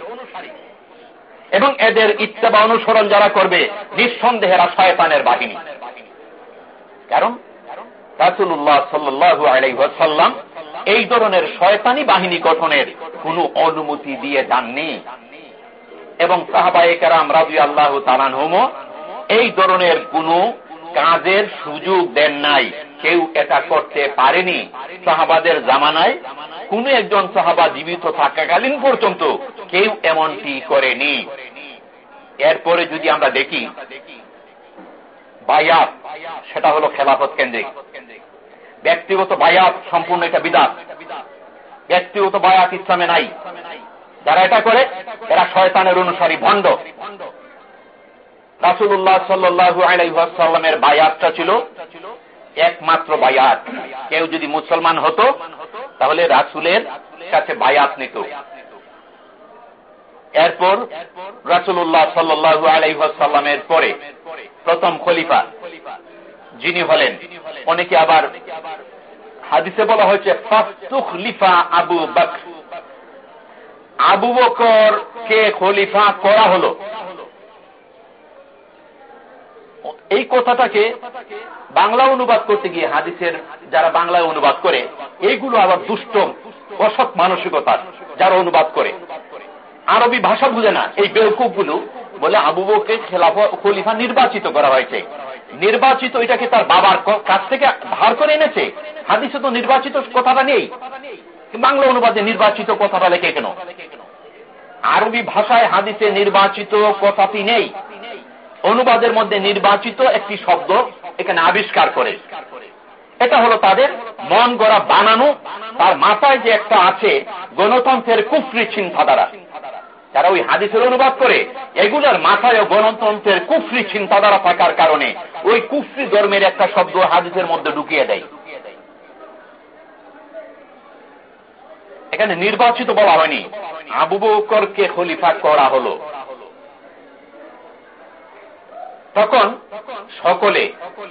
এবং এদের ইত্তেবা অনুসরণ যারা করবে নিঃসন্দেহেরা শয়তানের বাহিনী। কারণ রাসুল্লাহ সাল্লু আলাইসাল্লাম এই ধরনের শয়তানি বাহিনী গঠনের কোন অনুমতি দিয়ে যাননি। এবং সাহাবাহিকেরাম রাজু আল্লাহ তালানহম এই ধরনের কোন কাজের সুযোগ দেন নাই। কেউ এটা করতে পারেনি। সাহাবাদের জামানায় কোন একজন সাহাবা জীবিত থাকাকালীন পর্যন্ত কেউ এমনটি করেনি। এরপরে যদি আমরা দেখি, বায়াত, সেটা হলো খেলাফত কেন্দ্রিক। ব্যক্তিগত বায়াত সম্পূর্ণ এটা বিদাত। ব্যক্তিগত বায়াত ইসলামে নাই। যারা এটা করে, এরা শয়তানের অনুসারী, ভণ্ড। রাসুল্লাহ সাল্লু আলাইসাল্লামের বায়াতটা ছিল একমাত্র বায়াত। কেউ যদি মুসলমান হতো, তাহলে রাসুলের কাছে বায়াত নিত। এরপর রাসুল্লাহ সাল্লু আলাইসাল্লামের পরে প্রথম খলিফা যিনি হলেন। অনেকে আবার হাদিসে বলা হয়েছে খলিফা আবু বক আবু বকর কে খলিফা করা হলো? এই কথাটাকে বাংলা অনুবাদ করতে গিয়ে হাদিসের যারা বাংলায় অনুবাদ করে এইগুলো আবার দুষ্ট, অসৎ মানসিকতার যারা অনুবাদ করে। আরবি ভাষা বুঝে না, এই বেউকুফগুলো বলে আবু বকে খলিফা নির্বাচিত করা হয়েছে। নির্বাচিত, এটাকে তার বাবার কাছ থেকে ধার করে এনেছে। হাদিসে তো নির্বাচিত কথাটা নেই। বাংলা অনুবাদে নির্বাচিত কথাটা লেখে কেন? আরবি ভাষায় হাদিসে নির্বাচিত কথাটি নেই। অনুবাদের মধ্যে নির্বাচিত একটি শব্দ এখানে আবিষ্কার করে। এটা হলো তাদের মন গড়া বানানো, তার মাথায় যে একটা আছে গণতন্ত্রের কুফরি চিন্তাধারা। যারা ওই হাদিসের অনুবাদ করে, এগুলোর মাথায় গণতন্ত্রের কুফরি চিন্তাধারা থাকার কারণে ওই কুফরি ধর্মের একটা শব্দ হাদিসের মধ্যে ঢুকিয়ে দেয়। এখানে নির্বাচিত বলা হয়নি, আবু বকরকে খলিফা করা হলো। তখন সকলে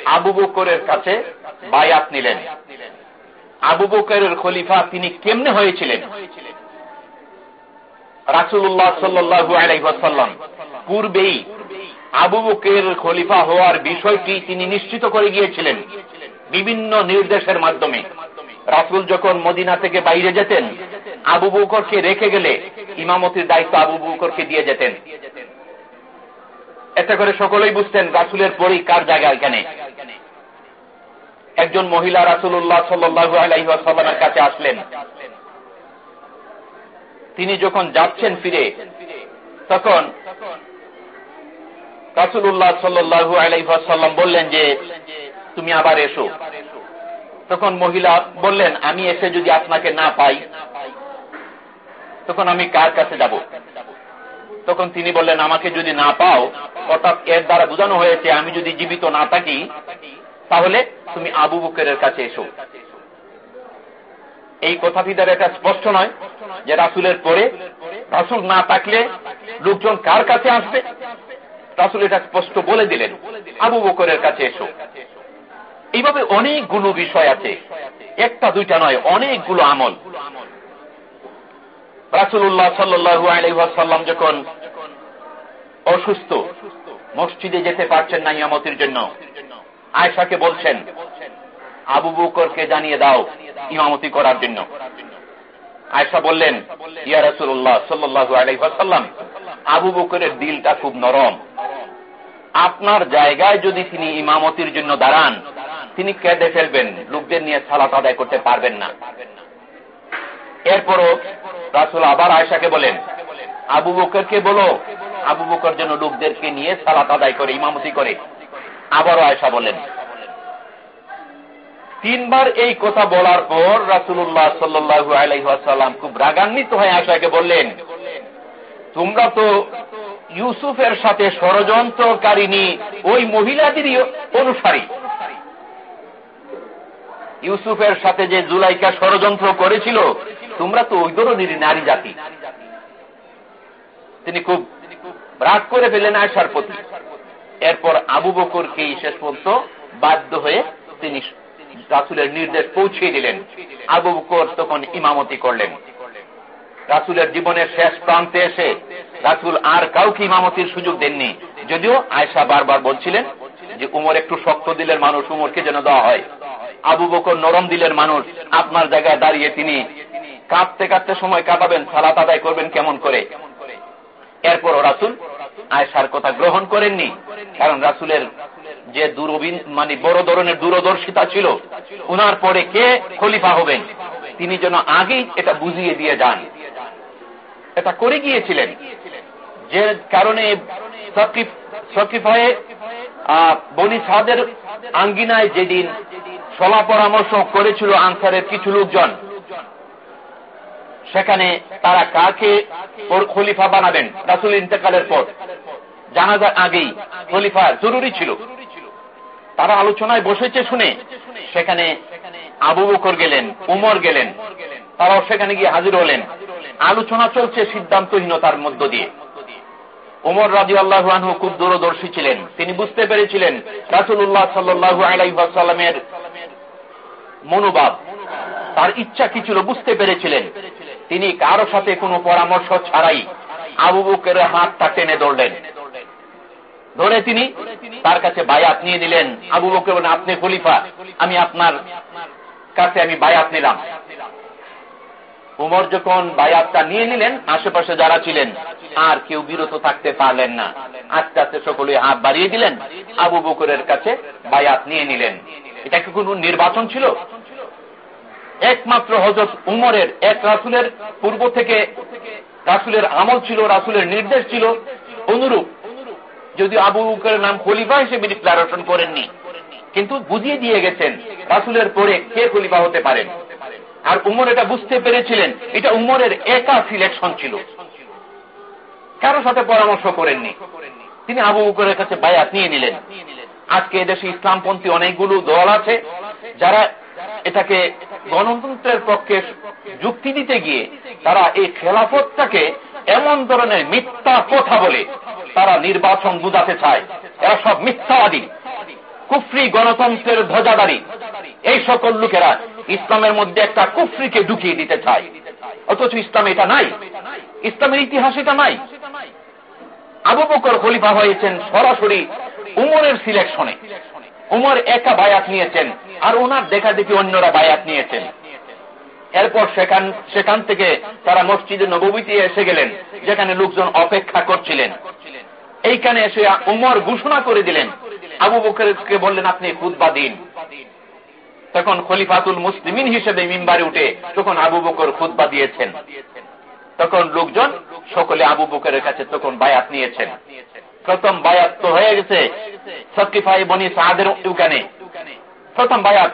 আবু বকরের কাছে বায়াত নিলেন। আবু বকরের খলিফা তিনি কেমনে হয়েছিলেন? রাসুল্লাহ সাল্লু আলাইসাল্লাম পূর্বেই আবু বকের খলিফা হওয়ার বিষয়টি তিনি নিশ্চিত করে গিয়েছিলেন বিভিন্ন নির্দেশের মাধ্যমে। রাসুল যখন মদিনা থেকে বাইরে যেতেন, আবু বকরকে রেখে গেলে ইমামতির দায়িত্ব আবু বকরকে দিয়ে যেতেন। এটা করে সকলেই বুঝতেন রাসুলের পরই কার জায়গা এখানে। একজন মহিলা রাসুল্লাহ সাল্লু আলাইসাল্লামের কাছে আসলেন। তিনি যখন যাচ্ছেন ফিরে, তখন রাসুল্লাহ সাল্লু আলাইসাল্লাম বললেন যে, তুমি আবার এসো। তখন মহিলা বললেন, আমি এসে যদি আপনাকে না পাই, তখন আমি কার কাছে যাব? তখন তিনি বললেন, আমাকে যদি না পাও, অর্থাৎ এর দ্বারা বোঝানো হয়েছে আমি যদি জীবিত না থাকি, তাহলে তুমি আবু বুকের কাছে এসো। এই কথাটি দ্বারা এটা স্পষ্ট নয় যে রাসুলের পরে রাসুল না থাকলে লোকজন কার কাছে আসবে? রাসুল এটা স্পষ্ট বলে দিলেন। আবু বকরের কাছে এসো। এইভাবে অনেকগুলো বিষয় আছে। একটা, দুইটা নয়, অনেকগুলো আমল। রাসুল্লাহ সাল্লু আলহাসাল্লাম যখন অসুস্থ, মসজিদে যেতে পারছেন না ইয়ামতির জন্য আয়সাকে বলছেন আবু বকরকে জানিয়ে দাও, ইমামতি করার জন্য। আয়সা বললেন, ইয়া রসুল্লাহ সাল্লু আবু বকরের দিলটা খুব নরম। আপনার জায়গায় যদি তিনি ইমামতির জন্য দাঁড়ান, তিনি কেঁদে ফেলবেন, লোকদের নিয়ে সালাত আদায় করতে পারবেন না। এরপরও রাসুল আবার আয়সাকে বলেন, আবু বকরকে বলো, আবু বকর যেন লোকদেরকে নিয়ে সালাত আদায় করে, ইমামতি করে। আবারও আয়সা বলেন তিনবার এই কথা বলার পর রাসুল্লাহ সাল্লু আলাইসাল্লাম খুব রাগান্বিত হয়ে আশাকে বললেন, তোমরা তো ইউসুফের সাথে ষড়যন্ত্রকারিনী ওই মহিলাদেরই অনুসারী। ইউসুফের সাথে যে জুলাইকা ষড়যন্ত্র করেছিল, তোমরা তো ওই ধরনের নারী জাতি। তিনি খুব রাগ করে ফেলেন আয়সার প্রতি। এরপর আবু বকরকে শেষ পর্যন্ত বাধ্য হয়ে তিনি রাসুলের নির্দেশ পৌঁছিয়ে দিলেন। আবু বকর তখন ইমামতি করলেন। রাসুলের জীবনের শেষ প্রান্তে এসে রাসুল আর কাউকে ইমামতির সুযোগ দেননি। যদিও আয়সা বারবার বলছিলেন যে, উমর একটু শক্ত দিলের মানুষ উমরকে যেন দেওয়া হয়। আবু বকর নরম দিলের মানুষ আপনার জায়গায় দাঁড়িয়ে তিনি কাঁদতে কাঁদতে সময় কাটাবেন, সালাত আদায় করবেন কেমন করে? এরপর রাসুল আয়সার কথা গ্রহণ করেননি, কারণ রাসুলের যে দূরবীন মানে বড় ধরনের দূরদর্শিতা ছিল, উনার পরে কে খলিফা হবেন? তিনি যেন আগেই এটা বুঝিয়ে দিয়ে যান। এটা করে গিয়েছিলেন। যে কারণে বনি সাদের আঙ্গিনায় যেদিন সলা পরামর্শ করেছিল আনসারের কিছু লোকজন, সেখানে তারা কাকে খলিফা বানাবেন? রাসুল ইন্তেকালের পর। জানাজার আগেই খলিফা জরুরি ছিল। তারা আলোচনায় বসেছে শুনে সেখানে আবু বকর গেলেন, উমর গেলেন, তারাও সেখানে গিয়ে হাজির হলেন। আলোচনা চলছে সিদ্ধান্তহীনতার মধ্য দিয়ে। উমর রাজি আল্লাহ খুব দূরদর্শী ছিলেন। তিনি বুঝতে পেরেছিলেন রাসুল্লাহ সাল্লু আলাইসাল্লামের মনোভাব। তার ইচ্ছা কি ছিল বুঝতে পেরেছিলেন। তিনি কারও সাথে কোনো পরামর্শ ছাড়াই আবু বুকের হাতটা টেনে ধরলেন। ধরে তিনি তার কাছে বায়াত নিয়ে নিলেন আবু বকর আপনি খলিফা, আমি আপনার কাছে আমি বায়াত নিলাম। উমর যখন বায়াতটা নিয়ে নিলেন, আশেপাশে যারা ছিলেন, আর কেউ বিরত থাকতে পারলেন না। আস্তে আস্তে সকলে হাত বাড়িয়ে দিলেন, আবু বকরের কাছে বায়াত নিয়ে নিলেন। এটা কি কোন নির্বাচন ছিল? একমাত্র হজরত উমরের, এক রাসুলের পূর্ব থেকে রাসুলের আমল ছিল, রাসুলের নির্দেশ ছিল অনুরূপ। যদি আবু বকরের নাম খলিফা হিসেবে ডিক্লারেশন করেননি, কিন্তু বুঝিয়ে দিয়ে গেছেন রাসুলের পরে কে খলিফা হতে পারেন। আর উমর এটা বুঝতে পেরেছিলেন, এটা উমরের একা সিলেকশন ছিল। কারও সাথে পরামর্শ করেননি। তিনি আবু বকরের কাছে বায়াত নিয়ে নিলেন। আজকে এদেশে ইসলামপন্থী অনেকগুলো দল আছে, যারা এটাকে গণতন্ত্রের পক্ষে যুক্তি দিতে গিয়ে তারা এই খেলাফতটাকে এমন ধরনের মিথ্যা কথা বলে তারা নির্বাচন বুঝাতে চায়। এরা সব মিথ্যাবাদী। কুফরি গণতন্ত্রের ধ্বজাদারী এই সকল লোকেরা ইসলামের মধ্যে একটা কুফরিকে ঢুকিয়ে দিতে চায়। অথচ ইসলাম এটা নাই। ইসলামের ইতিহাস এটা নাই। আবু বকর খলিফা হয়েছেন সরাসরি উমরের সিলেকশনে। উমর একা বায়াত নিয়েছেন আর ওনার দেখা দেখি অন্যরা বায়াত নিয়েছেন। এরপর সেখান সেখান থেকে তারা মসজিদে নবমীতে এসে গেলেন, যেখানে লোকজন অপেক্ষা করছিলেন। এইখানে এসে উমর ঘোষণা করে দিলেন। আবু বকরকে বললেন, আপনি খুদ্া দিন। তখন খলিফাতুল মুসলিমিন হিসেবে মিম্বারে উঠে তখন আবু বকর খুদ্া দিয়েছেন। তখন লোকজন সকলে আবু বকরের কাছে তখন বায়াত নিয়েছেন। প্রথম বায়াত তো হয়ে গেছে সকিফাই বনি সাহাদের উকানে প্রথম বায়াত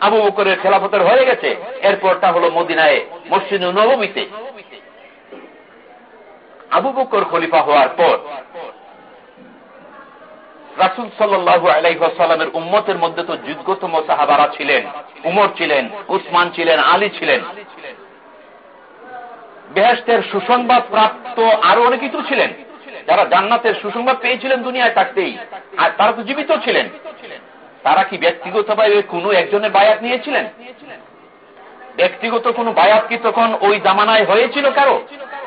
আবু বকরের খেলাফতের হয়ে গেছে। এরপরটা হলো মদিনায়, মসজিদ নবমীতে। আবু বকর খলিফা হওয়ার পর রাসুল সাল্লাহ আলাইসাল্লামের উম্মতের মধ্যে তো যোগ্যতম সাহাবারা ছিলেন। উমর ছিলেন, উসমান ছিলেন, আলী ছিলেন। বেহেস্তের সুসংবাদ প্রাপ্ত আরও অনেক কিছু ছিলেন। যারা জান্নাতের সুসংবাদ পেয়েছিলেন দুনিয়ায় থাকতেই, আর তারা তো জীবিত ছিলেন। তারা কি ব্যক্তিগতভাবে কোনো একজনের বায়াত নিয়েছিলেন? ব্যক্তিগত কোনো বায়াত কি তখন ওই জামানায় হয়েছিল কারও?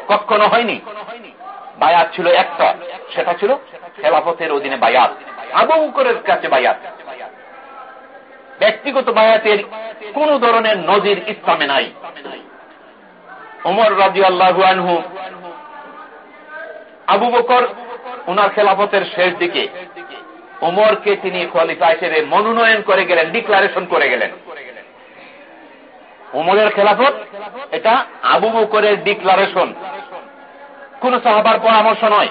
কখনো হয়নি। বায়াত ছিল একটা, সেটা ছিল খেলাফতের অধীনে বায়াত আবু বকরের কাছে বায়াত। ব্যক্তিগত বায়াতের কোন ধরনের নজির ইসলামে নাই। উমর রাজি আল্লাহ আনহু আবু বকর উনার খেলাফতের শেষ দিকে উমরকে তিনি খলিফা হিসেবে মনোনয়ন করে গেলেন ডিক্লারেশন করে গেলেন। ওমরের খেলাফত, এটা আবু বকরের ডিক্লারেশন কোন সাহাবার পরামর্শ নয়।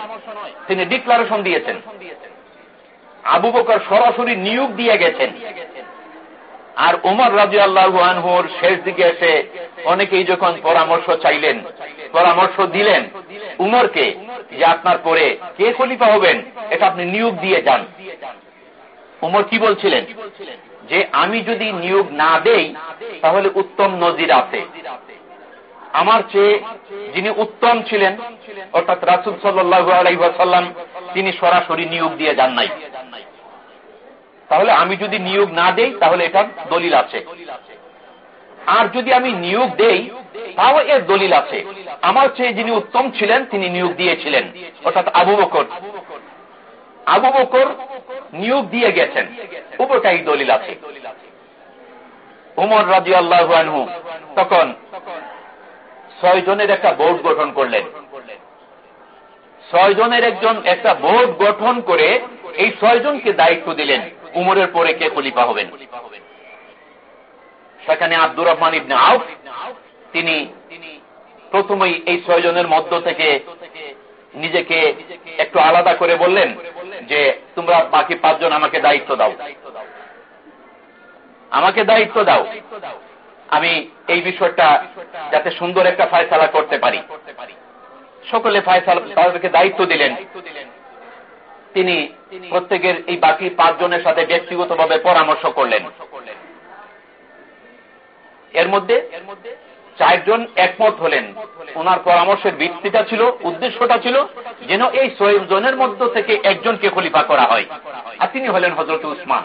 তিনি ডিক্লারেশন দিয়েছেন। আবু বকর সরাসরি নিয়োগ দিয়ে গেছেন। আর উমর রাজি আল্লাহর শেষ দিকে এসে অনেকেই যখন পরামর্শ চাইলেন, পরামর্শ দিলেন, উমরকে যে আপনার পরে কে খলিফা হবেন, এটা আপনি নিয়োগ দিয়ে যান। উমর কি বলছিলেন? যে আমি যদি নিয়োগ না দেই, তাহলে উত্তম নজির আছে। আমার চেয়ে যিনি উত্তম ছিলেন, অর্থাৎ রাসুল সাল্লু আলাইসাল্লাম তিনি সরাসরি নিয়োগ দিয়ে যান নাই। তাহলে আমি যদি নিয়োগ না দেই, তাহলে এটার দলিল আছে। আর যদি আমি নিয়োগ দেই, তাও এর দলিল আছে। আমার চেয়ে যিনি উত্তম ছিলেন, তিনি নিয়োগ দিয়েছিলেন। অর্থাৎ আবু বকর। আবু বকর নিয়োগ দিয়ে গেছেন। উপরটাই দলিল আছে। উমর রাজি আল্লাহ তখন ছয় জনের একটা বোর্ড গঠন করলেন। ছয় জনের একজন একটা বোর্ড গঠন করে এই ছয় জনকে দায়িত্ব দিলেন। উমরের পরে কে খলিফা হবেন? সেখানে আব্দুর রহমান ইবনে আউফ। তিনি প্রথমেই এই ছয় জনের মধ্য থেকে নিজেকে একটু আলাদা করে বললেন যে, তোমরা বাকি পাঁচজন আমাকে দায়িত্ব দাও। আমাকে দায়িত্ব দাও। আমি এই বিষয়টা যাতে সুন্দর একটা ফায়সালা করতে পারি। সকলে ফায়সালা, তাদেরকে দায়িত্ব দিলেন। তিনি প্রত্যেকের এই বাকি পাঁচজনের সাথে ব্যক্তিগতভাবে পরামর্শ করলেন। এর মধ্যে চারজন একমত হলেন। ওনার পরামর্শের ভিত্তিটা ছিল, উদ্দেশ্যটা ছিল যেন এই ছয় জনের মধ্য থেকে একজনকে খলিফা করা হয়। আর তিনি হলেন হজরত উসমান।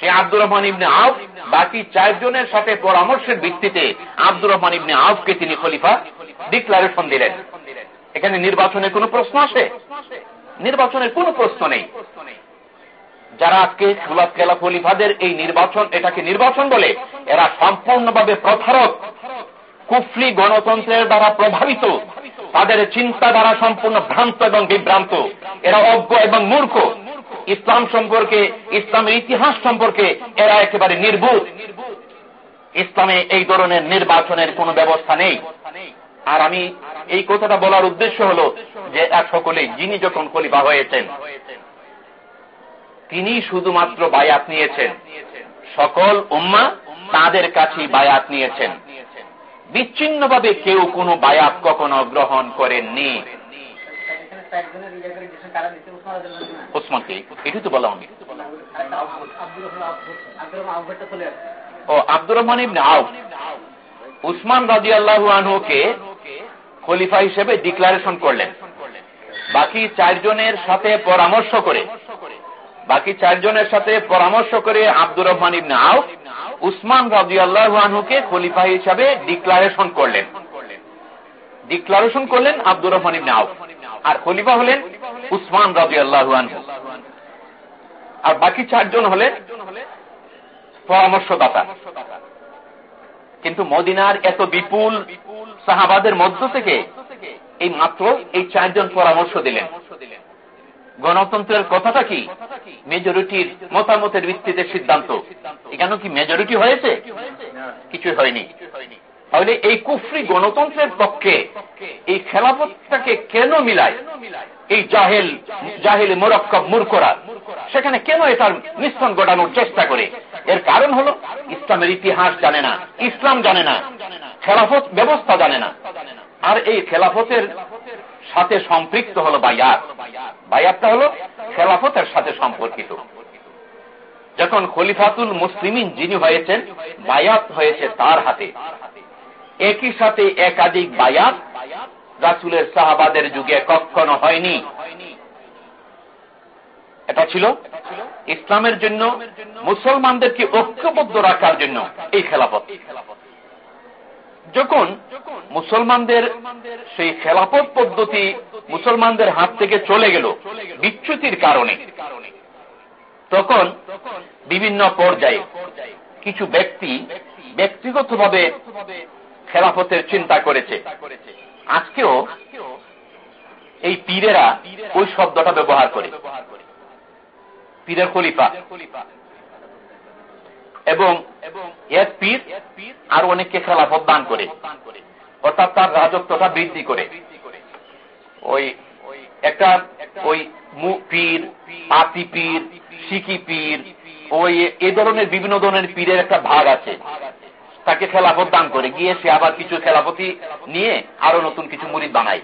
সে আব্দুর রহমান ইবনে আফ বাকি চারজনের সাথে পরামর্শের ভিত্তিতে আব্দুর রহমান ইবনে আফকে তিনি খলিফা ডিক্লারেশন দিলেন। এখানে নির্বাচনের কোন প্রশ্ন আসে? নির্বাচনের কোন প্রশ্ন নেই। যারা আজকে সুলাভ খেলা খলিফাদের এই নির্বাচন, এটাকে নির্বাচন বলে, এরা সম্পূর্ণভাবে প্রথারক কুফলি গণতন্ত্রের দ্বারা প্রভাবিত। তাদের চিন্তা দ্বারা সম্পূর্ণ ভ্রান্ত এবং বিভ্রান্ত। এরা অজ্ঞ এবং মূর্খ। ইসলাম সম্পর্কে, ইসলামের ইতিহাস সম্পর্কে এরা একেবারে নির্ভুত ইসলামে এই ধরনের নির্বাচনের কোন ব্যবস্থা নেই। আর আমি এই কথাটা বলার উদ্দেশ্য হল যে এক সকলে, যিনি যখন খলিফা হয়েছেন, তিনি শুধুমাত্র বায়াত নিয়েছেন। সকল উম্মা তাদের কাছেই বায়াত নিয়েছেন। বিচ্ছিন্নভাবে কেউ কোনো বায়াত কখনো গ্রহণ করেননি। ওসমানকে এটি তো বললাম আমি ও আব্দুর রহমান ইবনে আউফ। উসমান রাজি আল্লাহ আনহুকে খলিফা হিসেবে ডিক্লারেশন করলেন। বাকি চারজনের সাথে পরামর্শ করে বাকি চারজনের সাথে পরামর্শ করে আব্দুর রহমান ইবনে আউফ উসমান রাজি আল্লাহ আনহুকে খলিফা হিসাবে ডিক্লারেশন করলেন। ডিক্লারেশন করলেন আব্দুর রহমান ইবনে আউফ। আর খলিফা হলেন উসমান রাজি আল্লাহ আর বাকি চারজন হলেন পরামর্শদাতা। কিন্তু মদিনার এত বিপুল সাহাবাদের মধ্য থেকে এই মাত্র এই চারজন পরামর্শ দিলেন। গণতন্ত্রের কথাটা কি? মেজরিটির মতামতের ভিত্তিতে সিদ্ধান্ত। এখানে কি মেজরিটি হয়েছে? কিছু হয়নি। তাহলে এই কুফরি গণতন্ত্রের পক্ষে এই খেলাপথটাকে কেন মিলায়? এই জাহেল জাহেল মোরক্কব মূর্খরা। সেখানে কেন এটার মিশ্রণ ঘটানোর চেষ্টা করে? এর কারণ হলো, ইসলামের ইতিহাস জানে না, ইসলাম জানে না, খেলাফত ব্যবস্থা জানে না। আর এই খেলাফতের সাথে সম্পৃক্ত হলো বায়াত। বায়াতটা হলো খেলাফতের সাথে সম্পর্কিত। যখন খলিফাতুল মুসলিমিন যিনি হয়েছেন, বায়াত হয়েছে তার হাতে। একই সাথে একাধিক বায়াত রাসুলের সাহাবাদের যুগে কখনো হয়নি। এটা ছিল ইসলামের জন্য, মুসলমানদেরকে ঐক্যবদ্ধ রাখার জন্য এই খেলাফত। যখন মুসলমানদের সেই খেলাফত পদ্ধতি মুসলমানদের হাত থেকে চলে গেল বিচ্যুতির কারণে, তখন বিভিন্ন পর্যায়ে কিছু ব্যক্তি ব্যক্তিগতভাবে খেলাফতের চিন্তা করেছে। আজকেও এই পীরেরা ওই শব্দটা ব্যবহার করে। পীরের খলিফা। এবং এক পীর আর অনেককে খেলাফত দান করে। অর্থাৎ তার রাজত্বটা বৃদ্ধি করে। ওই একটা ওই পীর, পাতি পীর, সিকি পীর, ওই এ ধরনের বিভিন্ন ধরনের পীরের একটা ভাগ আছে। তাকে খেলাফত দান করে। গিয়ে সে আবার কিছু খেলাফতি নিয়ে আরও নতুন কিছু মুরিদ বানায়।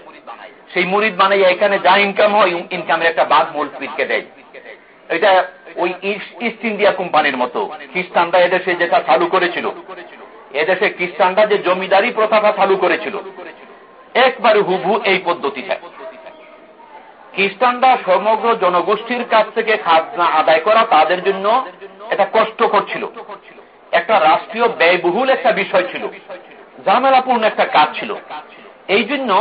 সেই মুরিদ বানাই এখানে যা ইনকাম হয় ইনকামের একটা বাঘ মূল পীরকে দেয়। এটা ওই ইস্ট ইন্ডিয়া কোম্পানির মতো। খ্রিস্টানরা এদেশে যেটা চালু করেছিল, এদেশে খ্রিস্টানরা যে জমিদারি প্রথাটা চালু করেছিল একবারে হুবু এই পদ্ধতিটা। খ্রিস্টানরা সমগ্র জনগোষ্ঠীর কাছ থেকে খাজনা আদায় করা তাদের জন্য এটা কষ্ট করছিল একটা রাষ্ট্রীয় ব্যয়বহুল একটা বিষয় ছিল, ঝামেলাপূর্ণ একটা কাজ ছিল। এই জন্য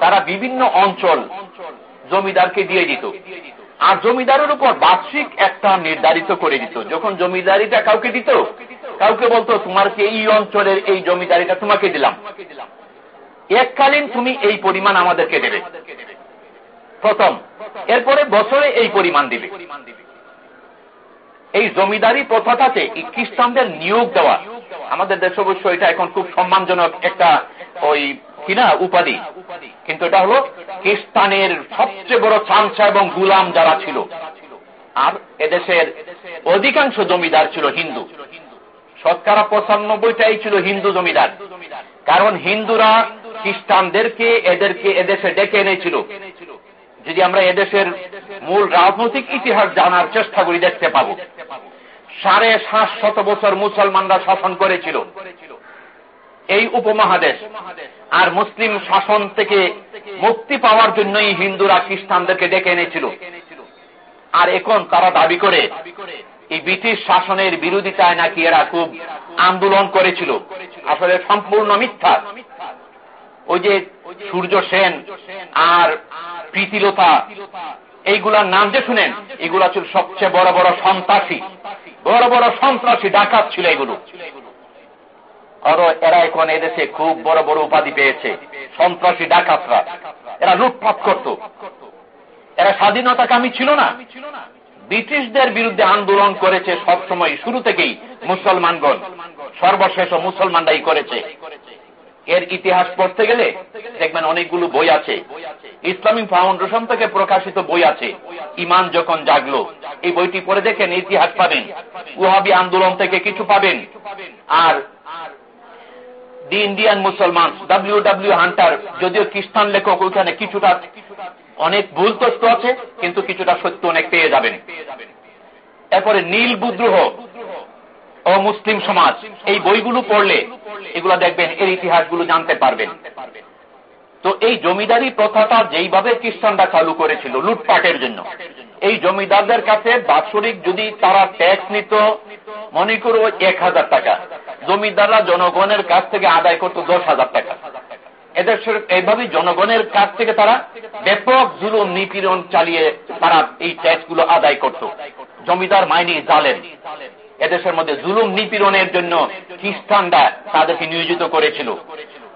তারা বিভিন্ন অঞ্চল জমিদারকে দিয়ে দিত। আর জমিদারের উপর বার্ষিক একটা নির্ধারিত করে দিত। যখন জমিদারিটা কাউকে দিত, কাউকে বলতো তোমারকে এই অঞ্চলের এই জমিদারিটা তোমাকে দিলাম? এককালীন তুমি এই পরিমাণ আমাদেরকে দেবে। প্রথম। এরপরে বছরে এই পরিমাণ দিবে। এই জমিদারি প্রথাটাতে খ্রিস্টানদের নিয়োগ দেওয়া, আমাদের দেশ অবশ্য এটা এখন খুব সম্মানজনক একটা ওই কিনা উপাধি। কিন্তু এটা হলো খ্রিস্টানের সবচেয়ে বড় চামচা এবং গুলাম যারা ছিল। আর এদেশের অধিকাংশ জমিদার ছিল হিন্দু। শতকরা পঁচানব্বইটাই ছিল হিন্দু জমিদার। কারণ হিন্দুরা খ্রিস্টানদেরকে এদেরকে এদেশে ডেকে এনেছিল। যদি আমরা এদেশের মূল রাজনৈতিক ইতিহাস জানার চেষ্টা করি, দেখতে পাব। সাড়ে সাত শত বছর মুসলমানরা শাসন করেছিল। এই উপমহাদেশ আর মুসলিম শাসন থেকে মুক্তি পাওয়ার জন্যই হিন্দুরা খ্রিস্টানদেরকে ডেকে এনেছিল। আর এখন তারা দাবি করে, এই ব্রিটিশ শাসনের বিরোধিতায় নাকি এরা খুব আন্দোলন করেছিল। আসলে সম্পূর্ণ মিথ্যা। ওই যে সূর্য সেন আর প্রীতিলতা, এইগুলার নাম যে শুনেন? এগুলা ছিল সবচেয়ে বড় বড় সন্ত্রাসী। বড় বড় সন্ত্রাসী, ডাকাত ছিল এগুলো। আরও এরা এখন এদেশে খুব বড় বড় উপাধি পেয়েছে। সন্ত্রাসী, ডাকাতরা। এরা লুটপাট করত। এরা স্বাধীনতা কামী ছিল না। ব্রিটিশদের বিরুদ্ধে আন্দোলন করেছে সবসময়, শুরু থেকেই মুসলমানগণ। সর্বশেষ মুসলমানরাই করেছে। এর ইতিহাস পড়তে গেলে দেখবেন অনেকগুলো বই আছে। ইসলামিক ফাউন্ডেশন থেকে প্রকাশিত বই আছে, ইমান যখন জাগলো, এই বইটি পড়ে দেখেন, ইতিহাস পাবেন উহাবি আন্দোলন থেকে কিছু পাবেন। আর the Indian Musalman, W W Hunter, যদিও খ্রিস্টান লেখক ওইখানে কিছুটা, অনেক ভুল তথ্য আছে, কিন্তু কিছুটা সত্য অনেক পেয়ে যাবেন। এরপরে নীল বিদ্রোহ ও মুসলিম সমাজ, এই বইগুলো পড়লে এগুলো দেখবেন এর ইতিহাসগুলো জানতে পারবেন। তো এই জমিদারি প্রথাটা যেইভাবে খ্রিস্টানরা চালু করেছিল লুটপাটের জন্য, এই জমিদারদের কাছে বাৎসরিক যদি তারা ট্যাক্স নিত, মনে করো এক হাজার টাকা, জমিদাররা জনগণের কাছ থেকে আদায় করত দশ হাজার টাকা। এদের এইভাবে জনগণের কাছ থেকে তারা ব্যাপক জুলুম, নিপীড়ন চালিয়ে তারা এই ট্যাক্সগুলো আদায় করত। জমিদার মাইনি জালেন এদেশের মধ্যে জুলুম নিপীড়নের জন্য খ্রিস্টানরা তাদেরকে নিয়োজিত করেছিল।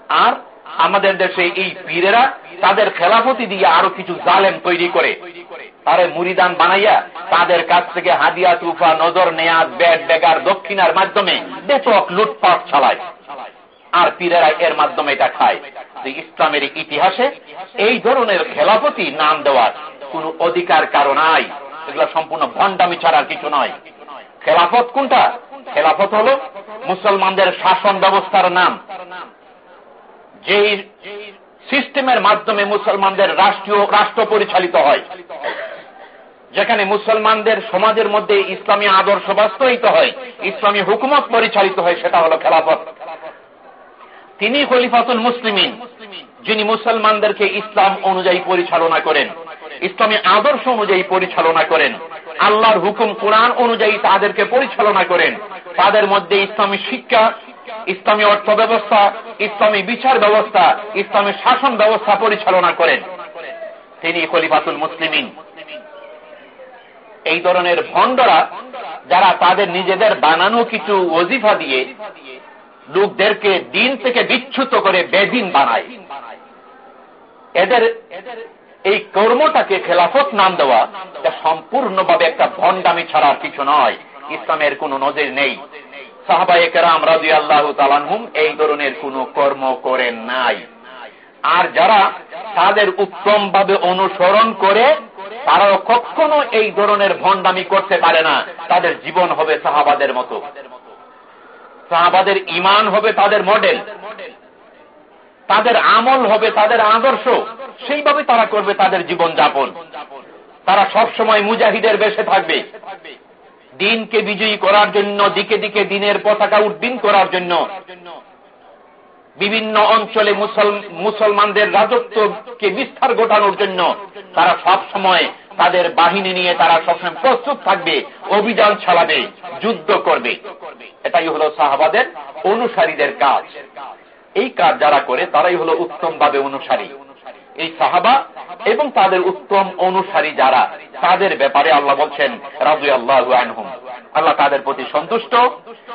আর আমাদের দেশে এই পীরেরা তাদের খেলাফতি দিয়ে আরও কিছু জালেম তৈরি করে। তারে মুড়িদান বানাইয়া তাদের কাছ থেকে হাদিয়া, তুফা, নজর, নেয়াজ, ব্যাট বেগার দক্ষিণার মাধ্যমে ব্যাপক লুটপাট চালায়। আর পীরেরা এর মাধ্যমে এটা খায়। ইসলামের ইতিহাসে এই ধরনের খেলাপতি নাম দেওয়ার কোন অধিকার কারণ নাই। এগুলো সম্পূর্ণ ভণ্ডামি ছাড়ার কিছু নয়। খেলাফত কোনটা? খেলাফত হল মুসলমানদের শাসন ব্যবস্থার নাম। যেই সিস্টেমের মাধ্যমে মুসলমানদের রাষ্ট্রীয়, রাষ্ট্র পরিচালিত হয়। যেখানে মুসলমানদের সমাজের মধ্যে ইসলামী আদর্শ বাস্তবিত হয়, ইসলামী হুকুমত পরিচালিত হয়, সেটা হল খেলাফত। তিনি খলিফাতুল মুসলিমিন, যিনি মুসলমানদেরকে ইসলাম অনুযায়ী পরিচালনা করেন। ইসলামী আদর্শ অনুযায়ী পরিচালনা করেন। আল্লাহর হুকুম কোরআন অনুযায়ী তাদেরকে পরিচালনা করেন। তাদের মধ্যে ইসলামী শিক্ষা, ইসলামী অর্থ ব্যবস্থা ইসলামী বিচার ব্যবস্থা, ইসলামী শাসন ব্যবস্থা পরিচালনা করেন। তিনি খলিফাতুল মুসলিমিন। এই ধরনের ভণ্ডরা যারা তাদের নিজেদের বানানো কিছু ওজিফা দিয়ে লোকদেরকে দিন থেকে বিচ্ছুত করে বেদিন বানায়। এদের এই কর্মটাকে খেলাফত নাম দেওয়া, এটা সম্পূর্ণভাবে একটা ভণ্ডামি ছাড়া কিছু নয়। ইসলামের কোন নজির নেই। সাহাবাই রাজি আল্লাহ তালানহুম এই ধরনের কোন কর্ম করেন নাই। আর যারা তাদের উত্তম ভাবে অনুসরণ করে, তারাও কখনো এই ধরনের ভণ্ডামি করতে পারে না। তাদের জীবন হবে সাহাবাদের মতো। সাহাবাদের ইমান হবে তাদের মডেল। তাদের আমল হবে, তাদের আদর্শ। সেইভাবে তারা করবে তাদের জীবন যাপন তারা সব সময় মুজাহিদের বেশে থাকবে। দিনকে বিজয়ী করার জন্য, দিকে দিকে দিনের পতাকা উড্ডীন করার জন্য। বিভিন্ন অঞ্চলে মুসলমানদের রাজত্বকে বিস্তার ঘটানোর জন্য তারা সব সময় তাদের বাহিনী নিয়ে তারা সবসময় প্রস্তুত থাকবে, অভিযান চালাবে, যুদ্ধ করবে। এটাই হলো সাহাবাদের অনুসারীদের কাজ। এই কাজ যারা করে, তারাই হলো উত্তম ভাবে অনুসারী। এই সাহাবা এবং তাদের উত্তম অনুসারী যারা, তাদের ব্যাপারে আল্লাহ বলছেন রাজু আল্লাহ আল্লাহ তাদের প্রতি সন্তুষ্ট,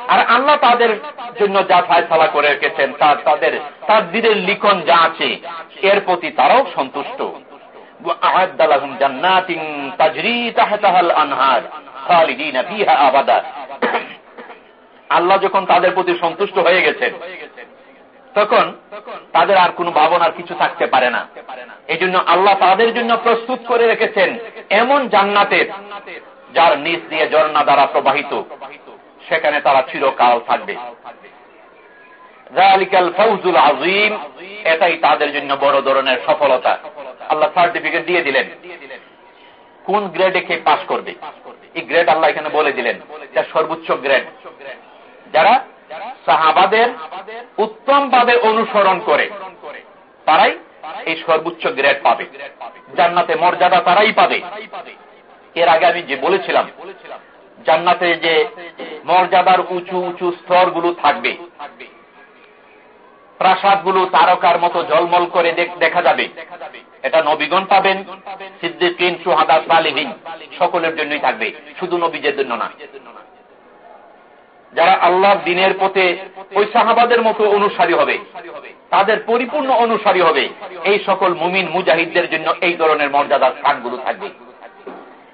আর আল্লাহ তাদের জন্য যা ফায়সালা করে রেখেছেন তার তাদের, তার দিনের লিখন যা আছে, এর প্রতি তারাও সন্তুষ্ট। আল্লাহ যখন তাদের প্রতি সন্তুষ্ট হয়ে গেছেন তখন তাদের আর কোনো ভাবনার কিছু থাকতে পারে না। এই জন্য আল্লাহ তাদের জন্য প্রস্তুত করে রেখেছেন এমন জান্নাতের যার নিচ দিয়ে ঝর্ণা দ্বারা প্রবাহিত। সেখানে তারা চিরকাল থাকবে। আজিম এটাই তাদের জন্য বড় ধরনের সফলতা। আল্লাহ সার্টিফিকেট দিয়ে দিলেন। কোন গ্রেডে কে পাশ করবে? এই গ্রেড আল্লাহ এখানে বলে দিলেন সর্বোচ্চ গ্রেড যারা সাহাবাদের উত্তম ভাবে অনুসরণ করে, তারাই এই সর্বোচ্চ গ্রেড পাবে। জান্নাতে মর্যাদা তারাই পাবে। এর আগে আমি যে বলেছিলাম, জান্নাতে যে মর্যাদার উঁচু উঁচু স্তরগুলো থাকবে, প্রাসাদগুলো তারকার মতো জলমল করে দেখা যাবে। এটা নবীগণ পাবেন, সিদ্দিকিন, সুহাদা, সালিহীন, সকলের জন্যই থাকবে। শুধু নবীজের জন্য না। যারা আল্লাহ দিনের পথে ওই সাহাবাদের মতো অনুসারী হবে, তাদের পরিপূর্ণ অনুসারী হবে, এই সকল মুমিন মুজাহিদদের জন্য এই ধরনের মর্যাদার স্থানগুলো থাকবে।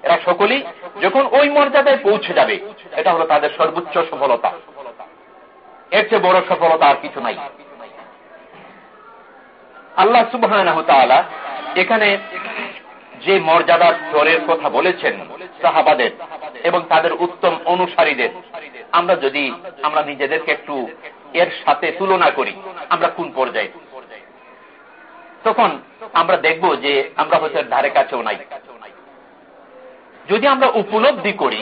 এরা সকলেই যখন ওই মর্যাদায় পৌঁছে যাবে, এটা হলো তাদের সর্বোচ্চ সফলতা। এর চেয়ে বড় সফলতা আর কিছু নাই। আল্লাহ সুবাহ এখানে যে মর্যাদার স্তরের কথা বলেছেন সাহাবাদের এবং তাদের উত্তম অনুসারীদের আমরা যদি আমরা নিজেদেরকে একটু এর সাথে তুলনা করি, আমরা কোন পর্যায়ে? তখন আমরা দেখব যে আমরা হয়তো ধারে কাছেও নাই। যদি আমরা উপলব্ধি করি